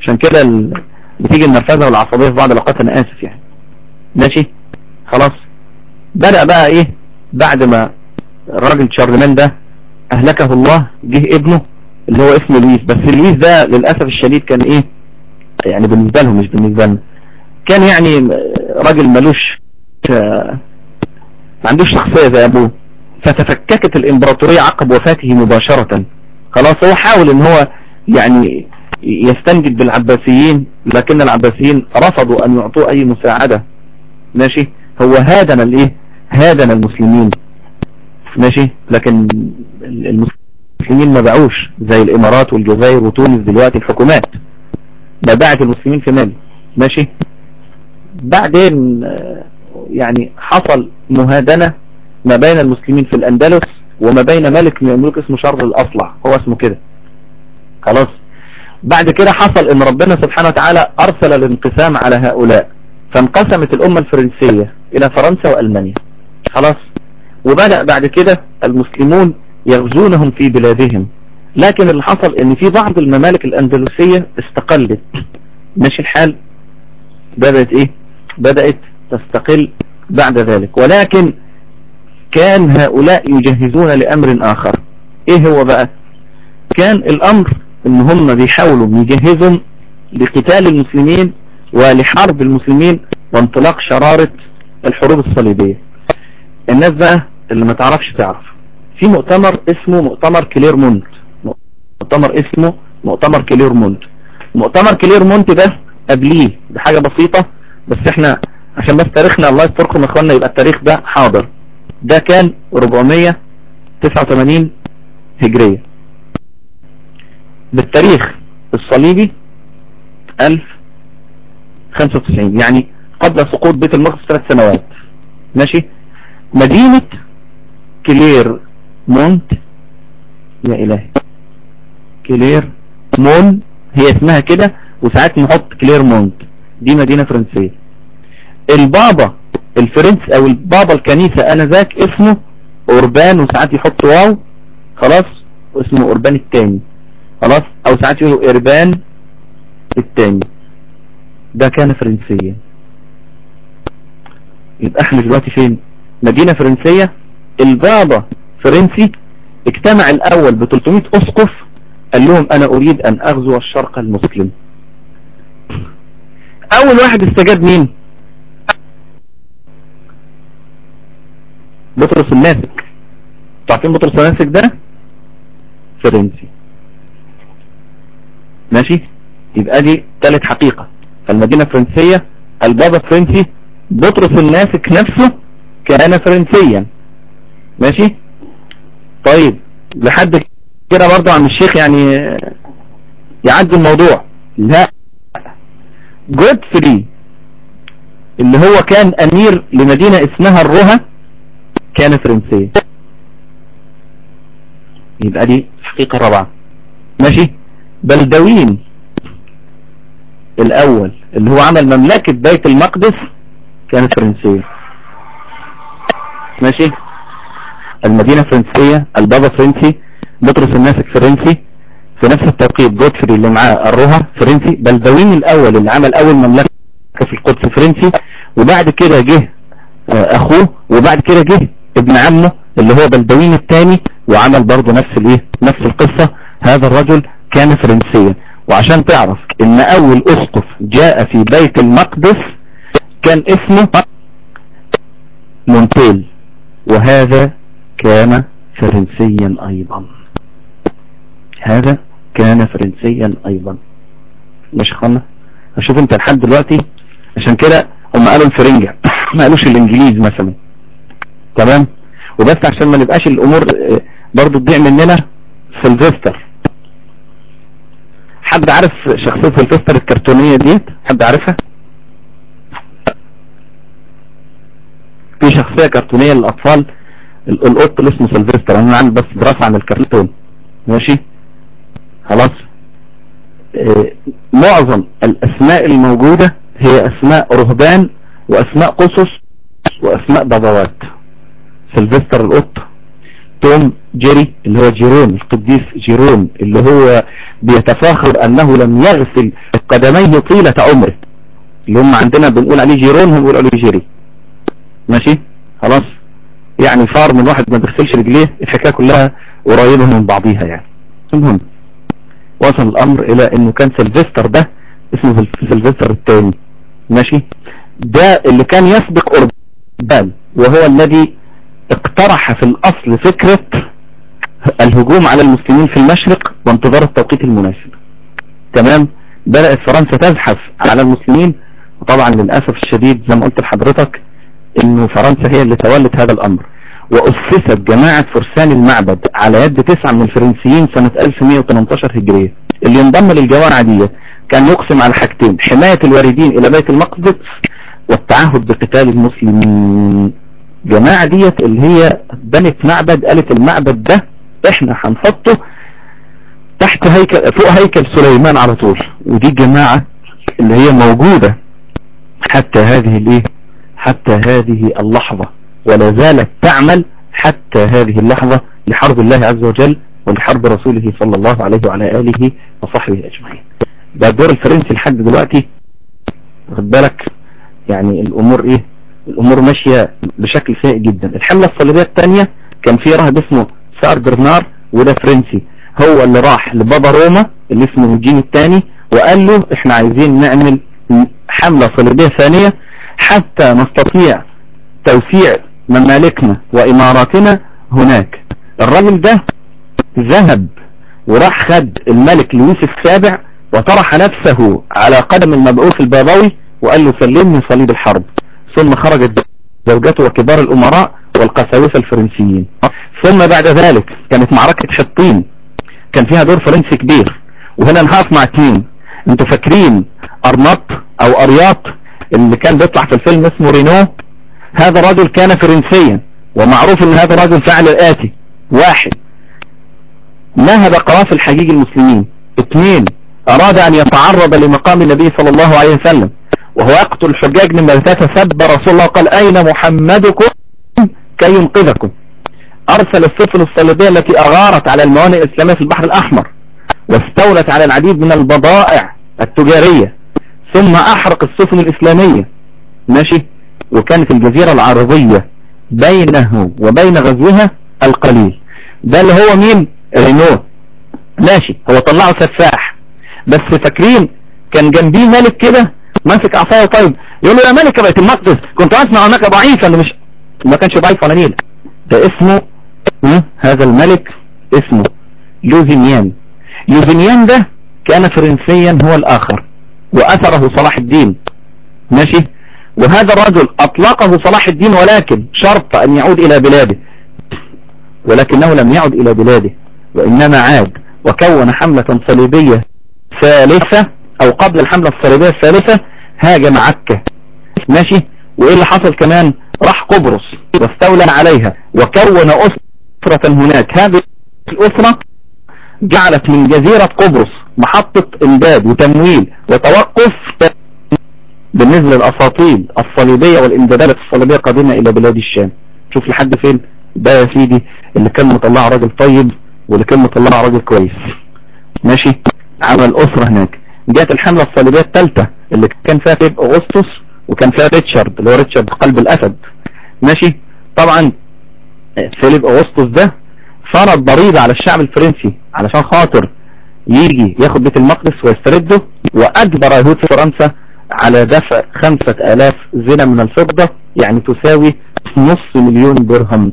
عشان كده. بتيجي النرفزة والعصبية في بعض الأوقات أنا آسف يعني. ماشي؟ خلاص. بدأ بقى إيه؟ بعد ما الراجل شارلمان ده أهلكه الله جه ابنه اللي هو اسمه لويس. بس لويس ده للأسف الشديد كان إيه؟ يعني بالنسبة لهم مش بالنسبة لنا. كان يعني راجل ملوش ما عندوش شخصية زي أبوه. فتفككت الإمبراطورية عقب وفاته مباشرة. خلاص هو حاول إن هو يعني يستنجد بالعباسيين لكن العباسيين رفضوا أن يعطوه أي مساعدة. ماشي؟ هو هادنا الايه هادنا المسلمين. ماشي؟ لكن المسلمين ما باعوش زي الإمارات والجزائر وتونس دلوقتي الحكومات. ما باعت المسلمين في مالي. ماشي؟ بعدين يعني حصل مهادنة ما بين المسلمين في الأندلس وما بين ملك من الملوك اسمه شر الأصلع. هو اسمه كده. خلاص. بعد كده حصل إن ربنا سبحانه وتعالى أرسل الانقسام على هؤلاء فانقسمت الأمة الفرنسية إلى فرنسا وألمانيا. خلاص. وبدأ بعد كده المسلمون يغزونهم في بلادهم. لكن اللي حصل إن في بعض الممالك الأندلسية استقلت. ماشي الحال؟ بدأت إيه؟ بدأت تستقل بعد ذلك. ولكن كان هؤلاء يجهزون لأمر آخر. إيه هو بقى؟ كان الأمر إن هم بيحاولوا يجهزوا لقتال المسلمين ولحرب المسلمين وانطلاق شرارة الحروب الصليبية. الناس بقى اللي ما تعرفش تعرف. في مؤتمر اسمه مؤتمر كليرمونت مؤتمر اسمه مؤتمر كليرمونت مؤتمر كليرمونت ده قبليه بحاجة بسيطة بس إحنا عشان بس تاريخنا الله يستركم اخواننا يبقى التاريخ ده حاضر. ده كان 489 هجرية. بالتاريخ الصليبي 1095 يعني قبل سقوط بيت المقدس ثلاث سنوات. ماشي؟ مدينة كليرمونت يا إلهي. كليرمون هي اسمها كده وساعات نحط كليرمونت. دي مدينة فرنسية. البابا الفرنس أو البابا الكنيسة أنا ذاك اسمه أوربان وساعات يحط واو. خلاص واسمه أوربان التاني. خلاص أو ساعات يقولوا إربان التاني. ده كان فرنسيا يبقى إحنا دلوقتي فين؟ مدينة فرنسية. البابا فرنسي اجتمع الأول ب 300 أسقف قال لهم أنا أريد أن أغزو الشرق المسلم. أول واحد استجاب مين؟ بطرس الناسك. تعرفين بطرس الناسك ده؟ فرنسي. ماشي؟ يبقى دي ثالث حقيقة. المدينة فرنسية البابا فرنسي بطرس الناسك نفسه كان فرنسيا. ماشي؟ طيب لحد كده برضه عم الشيخ يعني يعدي الموضوع. لا. جودفري اللي هو كان أمير لمدينة اسمها الرها كان فرنسيا يبقى دي الحقيقة الرابعة. ماشي؟ بلدوين. الأول اللي هو عمل مملكة بيت المقدس كانت فرنسية ماشي؟ المدينة فرنسية البابا فرنسي. بطرس الناسك فرنسي في نفس التوقيت جودفري اللي معاه الروها فرنسي بلدوين الأول اللي عمل أول مملكة في القدس فرنسي وبعد كده جه أخوه وبعد كده جه ابن عمه اللي هو بلدوين الثاني وعمل برضه نفس الإيه نفس القصة. هذا الرجل كان فرنسيا. وعشان تعرف إن أول أسقف جاء في بيت المقدس كان اسمه مونتيل وهذا كان فرنسيا أيضا. هذا كان فرنسيا أيضا. مش خلنا أشوف أنت لحد دلوقتي. عشان كده هم قالوا الفرنجة. ما قالوش الإنجليز مثلا. تمام؟ وبس عشان ما نبقاش الأمور برضو تضيع مننا. سلفستر حد عارف شخصية سلفستر الكرتونية دي؟ حد عارفها؟ في شخصية كرتونية للأطفال القط اللي اسمه سلفستر أنا عامل بس دراسة عن الكرتون. ماشي؟ خلاص؟ آه معظم الأسماء الموجودة هي أسماء رهبان وأسماء قصص وأسماء ضبوات سلفستر القط توم جيري اللي هو جيرون القديس جيرون اللي هو بيتفاخر أنه لم يغسل قدميه طيلة عمره. اللي هم عندنا بنقول عليه جيرون هم بيقولوا عليه جيري. ماشي؟ خلاص؟ يعني صار من واحد ما بيغسلش رجليه الحكاية كلها قريبة من بعضيها يعني. المهم وصل الأمر إلى إنه كان سلفستر ده اسمه سلفستر الثاني ماشي؟ ده اللي كان يسبق اوربان وهو الذي اقترح في الأصل فكرة الهجوم على المسلمين في المشرق وانتظار التوقيت المناسب. تمام؟ بدأت فرنسا تزحف على المسلمين وطبعا للأسف الشديد زي ما قلت لحضرتك إنه فرنسا هي اللي تولت هذا الأمر. وأسست جماعة فرسان المعبد على يد تسعة من الفرنسيين سنة 1118 هجرية. اللي انضم للجماعة دي كان يقسم على حاجتين حماية الواردين إلى بيت المقدس والتعهد بقتال المسلمين. جماعة ديت اللي هي بنت معبد قالت المعبد ده إحنا هنحطه تحت هيكل فوق هيكل سليمان على طول. ودي الجماعة اللي هي موجودة حتى هذه الإيه؟ حتى هذه اللحظة. ولا زالت تعمل حتى هذه اللحظة لحرب الله عز وجل ولحرب رسوله صلى الله عليه وعلى آله وصحبه أجمعين. ده الدور الفرنسي لحد دلوقتي واخد بالك؟ يعني الأمور إيه؟ الأمور ماشية بشكل سيء جدا. الحملة الصليبية الثانية كان في راهب اسمه سار برنار وده فرنسي. هو اللي راح لبابا روما اللي اسمه الجين الثاني وقال له إحنا عايزين نعمل حملة صليبية ثانية حتى نستطيع توسيع ممالكنا وإماراتنا هناك. الراجل ده ذهب وراح خد الملك لويس السابع وطرح نفسه على قدم المبعوث البابوي وقال له سلمني صليب الحرب. ثم خرجت زوجته وكبار الأمراء والقساوسة الفرنسيين. ثم بعد ذلك كانت معركة حطين. كان فيها دور فرنسي كبير. وهنا نهاف مع اثنين أنتوا فاكرين أرناط أو أرياط اللي كان بيطلع في الفيلم اسمه رينو؟ هذا الرجل كان فرنسيا ومعروف إن هذا الرجل فعل الاتي واحد. نهب قوافل الحجيج المسلمين. اثنين أراد أن يتعرض لمقام النبي صلى الله عليه وسلم وهو يقتل الحجاج من ثلاثة سب رسول الله قال أين محمدكم كي ينقذكم؟ أرسل السفن الصليبية التي أغارت على الموانئ الإسلامية في البحر الأحمر واستولت على العديد من البضائع التجارية ثم أحرق السفن الإسلامية. ماشي؟ وكانت الجزيرة العربية بينه وبين غزوها القليل. ده اللي هو مين؟ رينو. ماشي. هو طلعه سفاح. بس فاكرين كان جنبيه ملك كده ماسك عصاية طيب يقول له يا ملك بيت المقدس كنت أسمع أنك ضعيف أنا مش ما كانش ضعيف ولا نيل. ده اسمه هذا الملك اسمه يوزينيان يوزينيان ده كان فرنسيا هو الآخر وأثره صلاح الدين. ماشي؟ وهذا الرجل أطلقه صلاح الدين ولكن شرط أن يعود إلى بلاده. ولكنه لم يعد إلى بلاده وإنما عاد وكون حملة صليبية ثالثة أو قبل الحملة الصليبية الثالثة هاجم عكا. ماشي؟ وايه اللي حصل كمان راح قبرص واستولى عليها وكون أسرة هناك. هذه الأسرة جعلت من جزيرة قبرص محطة إمداد وتمويل وتوقف بالنسبة للأساطيل الصليبية والامدادات الصليبية قادمة إلى بلاد الشام. شوف لحد فين؟ ده يا سيدي اللي كان مطلع راجل طيب واللي كان مطلع راجل كويس. ماشي؟ عمل اسرة هناك. جات الحملة الصليبية الثالثة اللي كان فيها فيب أغسطس وكان فيها ريتشارد اللي هو ريتشارد قلب الأسد. ماشي؟ طبعا فيليب أغسطس ده فرض ضريبة على الشعب الفرنسي علشان خاطر يجي ياخد بيت المقدس ويسترده وأجبر يهود فرنسا على دفع خمسة آلاف زنا من الفضة يعني تساوي نص مليون درهم.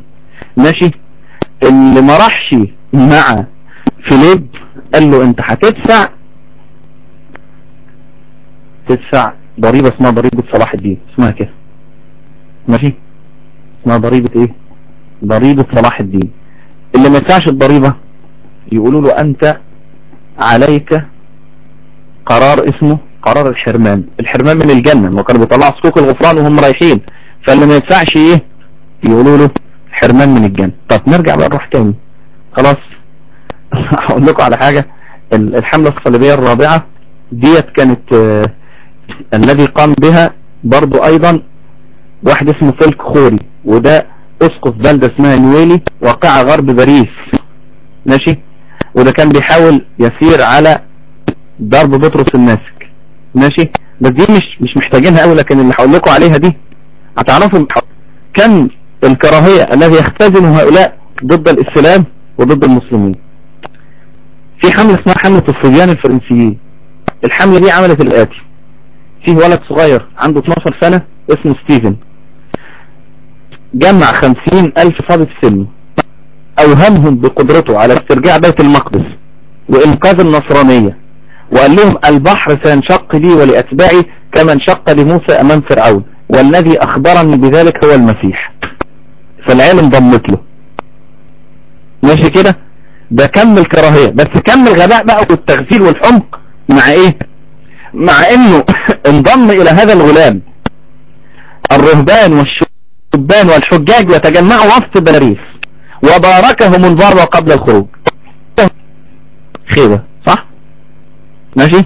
ماشي؟ اللي ما راحش مع فيليب قال له أنت هتدفع تدفع ضريبة اسمها ضريبة صلاح الدين. اسمها كده. ماشي؟ اسمها ضريبة إيه؟ ضريبة صلاح الدين. اللي ما يدفعش الضريبة يقولوا له أنت عليك قرار اسمه قرار الحرمان. الحرمان من الجنة. وكانوا بيطلعوا سكوك الغفران وهم رايحين. فاللي ما يدفعش إيه؟ يقولوا له حرمان من الجنة. طب نرجع بقى نروح تاني. خلاص. هقول لكم على حاجة. الحملة الصليبية الرابعة ديت كانت آه الذي قام بها برضو أيضا واحد اسمه فلك خوري. وده أسقف بلدة اسمها نويلي واقعة غرب باريس. ماشي؟ وده كان بيحاول يسير على ضرب بطرس الناسك ماشي؟ بس دي مش مش محتاجينها قوي لكن اللي هقول لكم عليها دي هتعرفوا كم الكراهية الذي يختزن هؤلاء ضد الإسلام وضد المسلمين. في حملة اسمها حملة الصبيان الفرنسيين. الحملة دي عملت الآتي. فيه ولد صغير عنده 12 سنة اسمه ستيفن. جمع 50 ألف فاضل سن أوهمهم بقدرته على استرجاع بيت المقدس وإنقاذ النصرانية. وقال لهم البحر سينشق لي ولأتباعي كما انشق لموسى أمام فرعون والذي أخبرني بذلك هو المسيح. فالعيال انضمت له. ماشي كده؟ ده كم الكراهية. بس كم الغباء بقى والتغفيل والحمق مع إيه؟ مع إنه انضم إلى هذا الغلام. الرهبان والشبان والحجاج وتجمعوا وسط باريس وباركهم البر قبل الخروج. خيبة. ماشي؟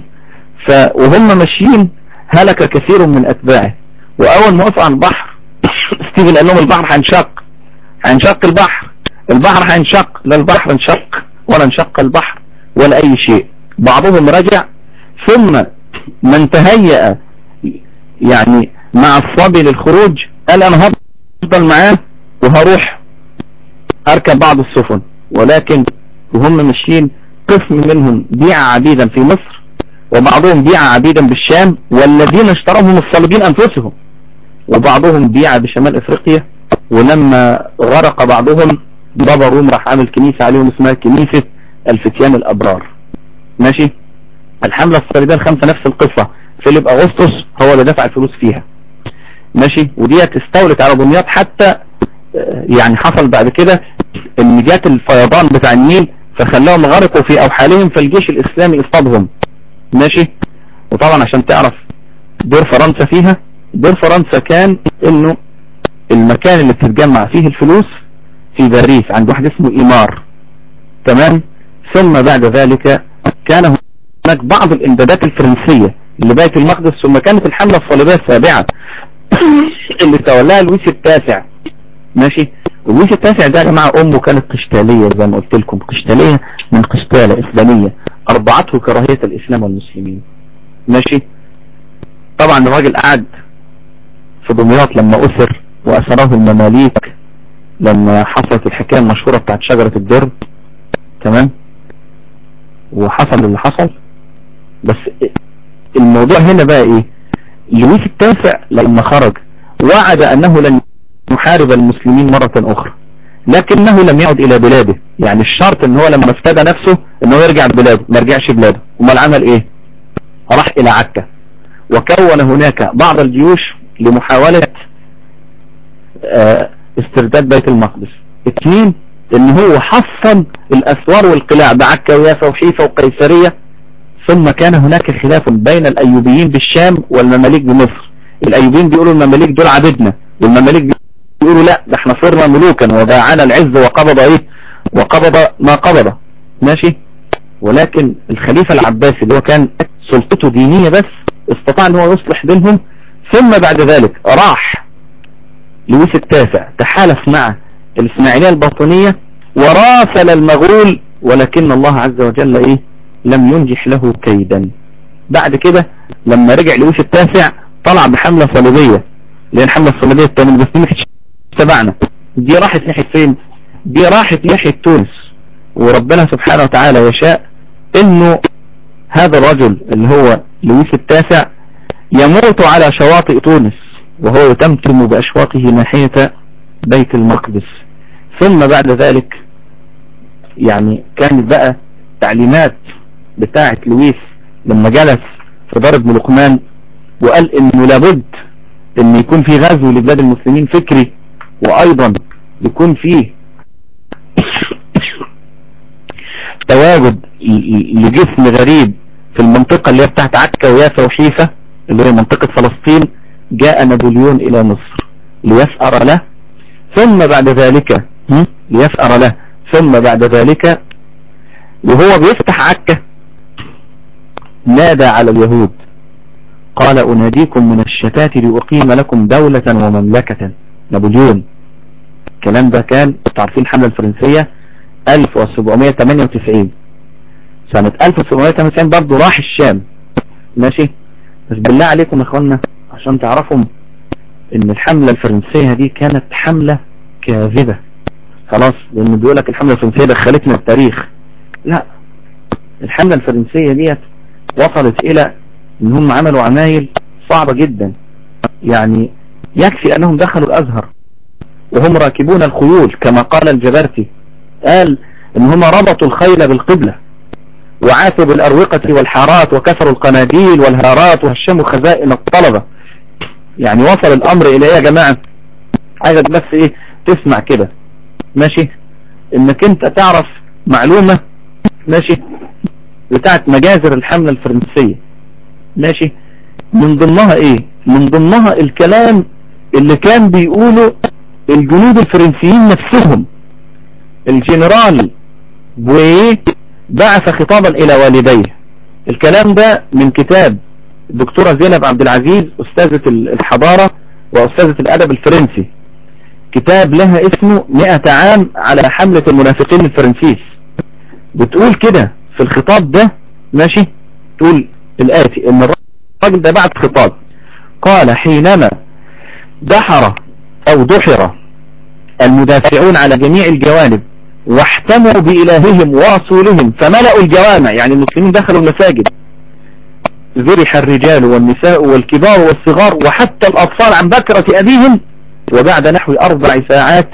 ف وهم ماشيين هلك كثير من أتباعه. وأول ما وقفوا على البحر ستيفن قال لهم البحر هينشق. هينشق البحر. البحر هينشق. لا البحر انشق ولا انشق البحر ولا أي شيء. بعضهم رجع. ثم من تهيأ يعني مع الصبي للخروج قال أنا هفضل معاه وهروح أركب بعض السفن. ولكن وهم ماشيين قسم منهم بيع عبيدا في مصر. وبعضهم بيع عبيدا بالشام والذين اشتروا الصليبين أنفسهم. وبعضهم بيع بشمال إفريقيا. ولما غرق بعضهم بابا روم راح عامل كنيسة عليهم اسمها كنيسة الفتيان الأبرار. ماشي؟ الحملة الصليبية الخمسة نفس القصة. فيليب أغسطس هو اللي دفع الفلوس فيها. ماشي؟ وديت استولت على دمياط حتى يعني حصل بعد كده إن جات الفيضان بتاع النيل فخلاهم غرقوا في اوحالهم فالجيش الإسلامي اصطادهم ماشي؟ وطبعا عشان تعرف دور فرنسا فيها دور فرنسا كان إنه المكان اللي بتتجمع فيه الفلوس في باريس عند واحد اسمه إيمار. تمام؟ ثم بعد ذلك كان هناك بعض الإمدادات الفرنسية لبيت المقدس ثم كانت الحملة الصليبية السابعة اللي تولاها لويس التاسع. ماشي؟ لويس التاسع ده يا جماعة أمه كانت قشتالية زي ما قلت لكم قشتالية من قشتالة إسلامية. أربعته كراهية الإسلام والمسلمين. ماشي؟ طبعا الراجل قعد في دمياط لما اسر واسره المماليك لما حصلت الحكاية المشهورة بتاعت شجرة الدرب. تمام؟ وحصل اللي حصل. بس الموضوع هنا بقى إيه؟ لويس التاسع لما خرج وعد أنه لن يحارب المسلمين مرة أخرى. لكنه لم يعد إلى بلاده. يعني الشرط إن هو لما افتدى نفسه إن هو يرجع بلاده ما رجعش بلاده. أمال عمل إيه؟ راح إلى عكا. وكون هناك بعض الجيوش لمحاولة آه استرداد بيت المقدس. اثنين إن هو حصن الأسوار والقلاع بعكا ويافا وحيفا وقيسرية ثم كان هناك خلاف بين الأيوبيين بالشام والمماليك بمصر. الأيوبيين بيقولوا المماليك دول عبدنا والمماليك بيقولوا لا ده إحنا صرنا ملوكا وباعنا العز وقبض إيه؟ وقبض ما قبض. ماشي؟ ولكن الخليفة العباسي اللي هو كان سلطته دينية بس استطاع إن هو يصلح بينهم ثم بعد ذلك راح لويس التاسع تحالف مع الإسماعيلية الباطنية وراسل المغول ولكن الله عز وجل إيه؟ لم ينجح له كيدا. بعد كده لما رجع لويس التاسع طلع بحملة صليبية لأن الحملة الصليبية الثانية بس دي تبعنا دي راحت ناحية فين؟ دي راحت ناحية تونس. وربنا سبحانه وتعالى يشاء إنه هذا الرجل اللي هو لويس التاسع يموت على شواطئ تونس وهو يتمتم بأشواطه ناحية بيت المقدس. ثم بعد ذلك يعني كانت بقى تعليمات بتاعة لويس لما جلس في دار ابن لقمان وقال إنه لابد إن يكون في غزو لبلاد المسلمين فكري وأيضا يكون فيه تواجد لجسم غريب في المنطقة اللي هي بتاعت عكا ويافا وحيفا اللي هي منطقة فلسطين جاء نابليون إلى مصر ليسأر له ثم بعد ذلك ليسأر له ثم بعد ذلك وهو بيفتح عكا نادى على اليهود قال أناديكم من الشتات لأقيم لكم دولة ومملكة. نابليون الكلام ده كان تعرفين الحملة الفرنسية 1798 سنة 1798 برضه راح الشام. ماشي؟ بس بالله عليكم يا اخوانا عشان تعرفوا إن الحملة الفرنسية دي كانت حملة كاذبة. خلاص لأن بيقول لك الحملة الفرنسية دخلتنا التاريخ. لا الحملة الفرنسية ديت وصلت إلى إن هم عملوا عمايل صعبة جدا. يعني يكفي أنهم دخلوا الأزهر. وهم راكبون الخيول كما قال الجبرتي قال ان هم ربطوا الخيل بالقبلة وعاتوا بالاروقة والحارات وكسروا القناديل والهارات وهشموا خزائن الطلبة. يعني وصل الأمر إلى إيه يا جماعة؟ عايزك بس إيه؟ تسمع كده. ماشي؟ إنك أنت تعرف معلومة ماشي؟ بتاعت مجازر الحملة الفرنسية. ماشي؟ من ضمنها إيه؟ من ضمنها الكلام اللي كان بيقوله الجنود الفرنسيين نفسهم. الجنرال بويه بعث خطابا إلى والديه. الكلام ده من كتاب الدكتورة زينب عبد العزيز أستاذة الحضارة وأستاذة الأدب الفرنسي. كتاب لها اسمه 100 عام على حملة المنافقين الفرنسيس. بتقول كده في الخطاب ده ماشي؟ تقول الآتي إن الراجل ده بعت خطاب. قال حينما دحر أو دحر المدافعون على جميع الجوانب واحتموا بإلههم ورسولهم فملأوا الجوامع يعني المسلمين دخلوا المساجد. ذرح الرجال والنساء والكبار والصغار وحتى الأطفال عن بكرة أبيهم. وبعد نحو أربع ساعات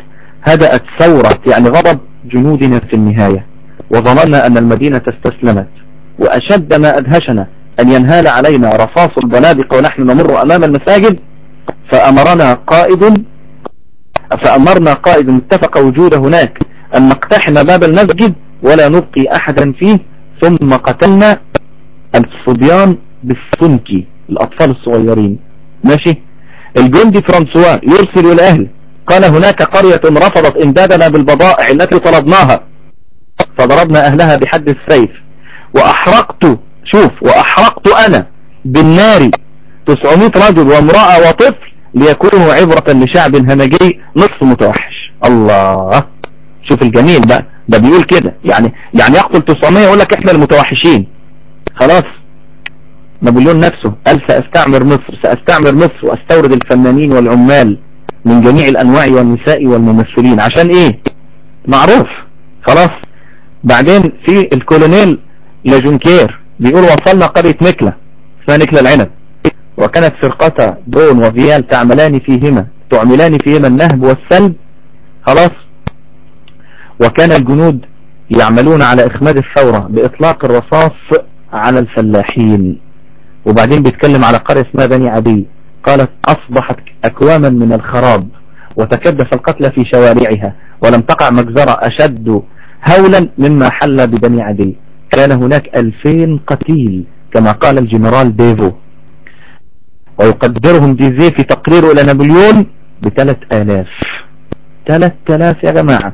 هدأت ثورة يعني غضب جنودنا في النهاية. وظننا أن المدينة استسلمت. وأشد ما أدهشنا أن ينهال علينا رصاص البنادق ونحن نمر أمام المساجد. فأمرنا قائد فأمرنا قائد اتفق وجود هناك أن نقتحم باب المسجد ولا نبقي أحدا فيه ثم قتلنا الصبيان بالسنكي الأطفال الصغيرين. ماشي؟ الجندي فرانسوا يرسل إلى أهله قال هناك قرية رفضت إمدادنا بالبضائع التي طلبناها. فضربنا أهلها بحد السيف. وأحرقت شوف وأحرقت أنا بالنار 900 رجل وامرأة وطفل ليكونوا عبرة لشعب همجي نصف متوحش. الله. شوف الجميل بقى ده بيقول كده. يعني يعني يقتل 900 يقول لك إحنا المتوحشين. خلاص. نابليون نفسه قال سأستعمر مصر سأستعمر مصر وأستورد الفنانين والعمال من جميع الأنواع والنساء والممثلين. عشان إيه؟ معروف. خلاص. بعدين في الكولونيل لجونكير. بيقول وصلنا قرية نكلة اسمها نكلة العنب. وكانت فرقتا دون وفيال تعملان فيهما تعملان فيهما النهب والسلب خلاص. وكان الجنود يعملون على إخماد الثورة بإطلاق الرصاص على الفلاحين. وبعدين بيتكلم على قرية اسمها بني عدي. قالت أصبحت أكواما من الخراب وتكدس القتلى في شوارعها ولم تقع مجزرة أشد هولا مما حل ببني عدي. كان هناك ألفين قتيل كما قال الجنرال ديفو. ويقدرهم ديزيه في تقريره إلى نابليون بثلاث آلاف. ثلاث آلاف يا جماعة.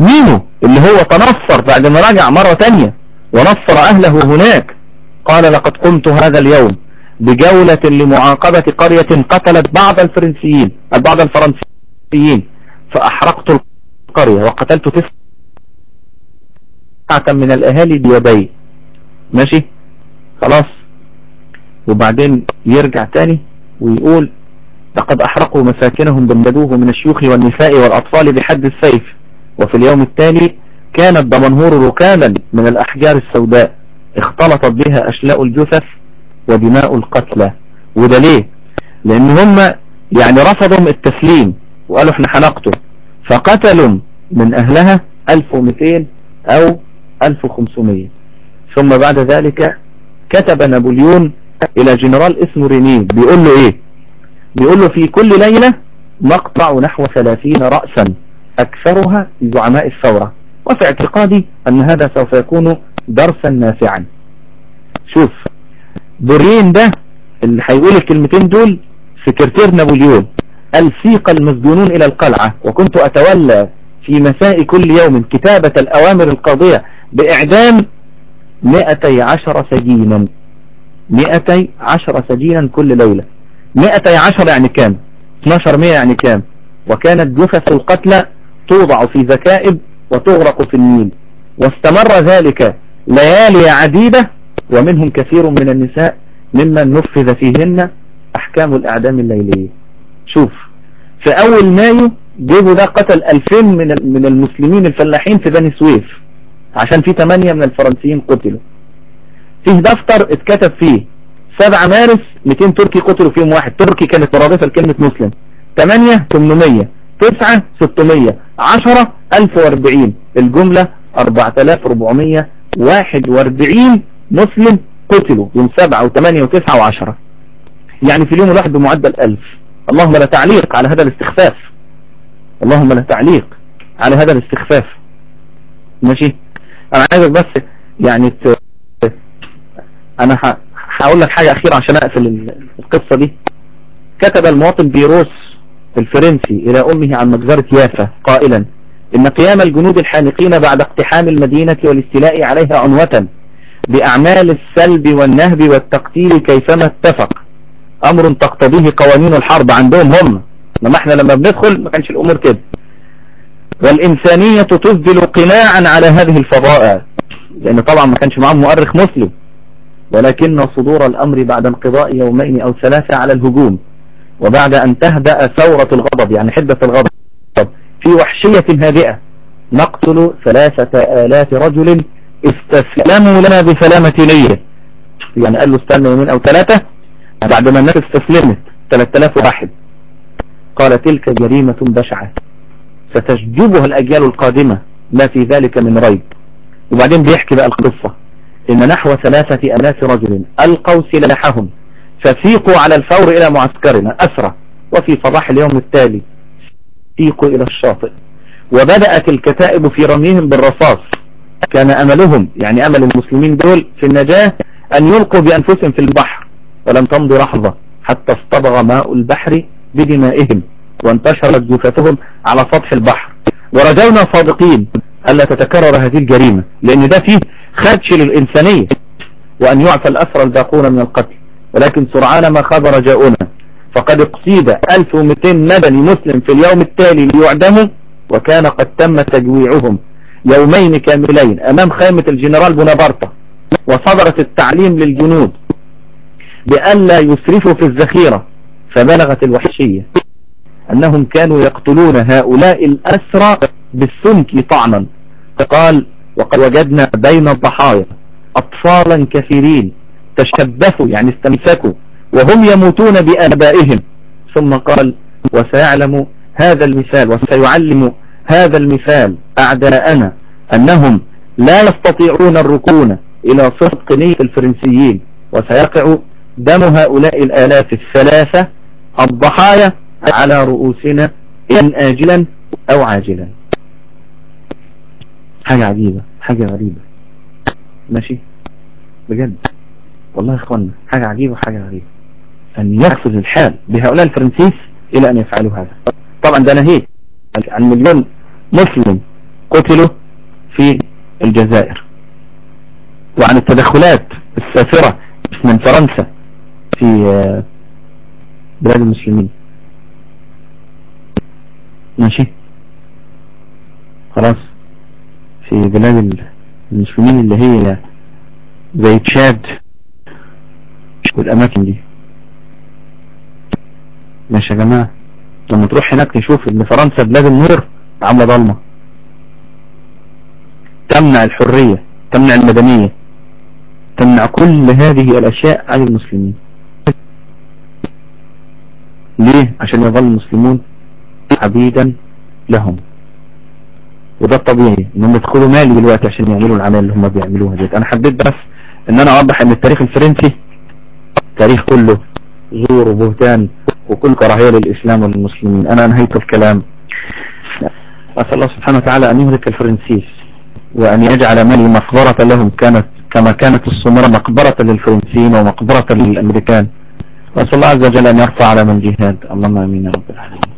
مينو اللي هو تنصر بعد ما رجع مرة تانية ونصر أهله هناك. قال لقد قمت هذا اليوم بجولة لمعاقبة قرية قتلت بعض الفرنسيين بعض الفرنسيين. فأحرقت القرية وقتلت تسعة من الأهالي بيدي. ماشي؟ خلاص؟ وبعدين يرجع تاني ويقول لقد أحرقوا مساكنهم بمدوه من الشيوخ والنساء والأطفال بحد السيف. وفي اليوم التالي كانت دمنهور ركاما من الأحجار السوداء. اختلطت بها أشلاء الجثث ودماء القتلى. وده ليه؟ لأن هم يعني رفضوا التسليم وقالوا إحنا هنقتل فقتلوا من أهلها 1200 أو 1500 ثم بعد ذلك كتب نابليون إلى جنرال اسمه رينيه. بيقول له إيه؟ بيقول له في كل ليلة نقطع نحو 30 رأسا أكثرها زعماء الثورة. وفي اعتقادي أن هذا سوف يكون درسا نافعا. شوف دورين ده اللي هيقول الكلمتين دول سكرتير نابليون. ألسيق المسجونون إلى القلعة. وكنت أتولى في مساء كل يوم كتابة الأوامر القاضية بإعدام 210 سجينا. 210 سجينا كل ليلة. 210 يعني كام؟ 12 مئة يعني كام؟ وكانت جثث القتلى توضع في ذكائب وتغرق في النيل. واستمر ذلك ليالي عديدة ومنهم كثير من النساء ممن نفذ فيهن أحكام الإعدام الليلية. شوف في أول مايو جيبوا ده قتل 2000 من من المسلمين الفلاحين في بني سويف عشان في 8 من الفرنسيين قتلوا. فيه دفتر اتكتب فيه 7 مارس 200 تركي قتلوا فيهم واحد. تركي كانت مرادفة لكلمة مسلم. 8 800 9 600 10 1040 الجملة 4441 مسلم قتلوا يوم 7 و8 و9 و10 يعني في اليوم الواحد بمعدل 1000 اللهم لا تعليق على هذا الاستخفاف. اللهم لا تعليق على هذا الاستخفاف. ماشي؟ أنا عايزك بس يعني. أنا هقول لك حاجة أخيرة عشان أقفل القصة دي. كتب المواطن بيروس الفرنسي إلى أمه عن مجزرة يافا قائلا إن قيام الجنود الحانقين بعد اقتحام المدينة والاستيلاء عليها عنوة بأعمال السلب والنهب والتقتيل كيفما اتفق. أمر تقتضيه قوانين الحرب. عندهم هم. لما إحنا لما بندخل ما كانش الأمور كده. والإنسانية تسدل قناعا على هذه الفضائع لأن طبعا ما كانش معاهم مؤرخ مسلم. ولكن صدور الأمر بعد انقضاء يومين أو ثلاثة على الهجوم وبعد أن تهدأ ثورة الغضب يعني حدة الغضب في وحشية هادئة نقتل ثلاثة آلاف رجل استسلموا لنا بسلامة نية. يعني قال له استنى يومين أو ثلاثة بعد ما الناس استسلمت 3000 واحد. قال تلك جريمة بشعة ستشجبها الأجيال القادمة لا في ذلك من ريب. وبعدين بيحكي بقى القصة. إن نحو ثلاثة ألاف رجل ألقوا سلاحهم فسيقوا على الفور إلى معسكرنا أسرى وفي صباح اليوم التالي سيقوا إلى الشاطئ. وبدأت الكتائب في رميهم بالرصاص. كان أملهم يعني أمل المسلمين دول في النجاة أن يلقوا بأنفسهم في البحر. ولم تمضي لحظة حتى اصطبغ ماء البحر بدمائهم وانتشرت جثثهم على سطح البحر. ورجونا صادقين ألا تتكرر هذه الجريمة لأن ده فيه خدش للإنسانية وأن يعفى الأسرى الباقون من القتل. ولكن سرعان ما خاب رجاؤنا فقد اقصيد 1200 مدني مسلم في اليوم التالي ليعدموا وكان قد تم تجويعهم. يومين كاملين أمام خيمة الجنرال بونابرتا وصدرت التعليم للجنود بألا يسرفوا في الذخيرة فبلغت الوحشية. أنهم كانوا يقتلون هؤلاء الأسرى بالسمك طعنا قال وقد وجدنا بين الضحايا أطفالا كثيرين تشبثوا يعني استمسكوا وهم يموتون بآبائهم. ثم قال وسيعلم هذا المثال وسيعلم هذا المثال أعداءنا أنهم لا يستطيعون الركون إلى صدق نية الفرنسيين وسيقع دم هؤلاء الآلاف الثلاثة الضحايا على رؤوسنا إن آجلا أو عاجلا. حاجة عجيبة حاجة غريبة. ماشي؟ بجد. والله يا اخوانا حاجة عجيبة وحاجة غريبة. أن يقفز الحال بهؤلاء الفرنسيس إلى أن يفعلوا هذا. طبعا ده نهيت عن مليون مسلم قتلوا في الجزائر. وعن التدخلات السافرة من فرنسا في بلاد المسلمين. ماشي؟ خلاص. في بلاد المسلمين اللي هي زي تشاد والأماكن دي. ماشي يا جماعة. لما تروح هناك تشوف إن فرنسا بلاد النور عاملة ضلمة. تمنع الحرية تمنع المدنية تمنع كل هذه الأشياء عن المسلمين. ليه؟ عشان يظل المسلمون عبيدا لهم. وده الطبيعي إنهم يدخلوا مالي دلوقتي عشان يعملوا العمل اللي هم بيعملوها ديت أنا حبيت بس إن أنا أوضح إن التاريخ الفرنسي تاريخ كله زور وبهتان وكل كراهية للإسلام والمسلمين. أنا أنهيت الكلام. أسأل الله سبحانه وتعالى أن يهلك الفرنسيس وأن يجعل مالي مقبرة لهم كانت كما كانت السمرة مقبرة للفرنسيين ومقبرة للأمريكان. وأسأل الله عز وجل أن يرفع على من جهاد. اللهم أمين رب العالمين.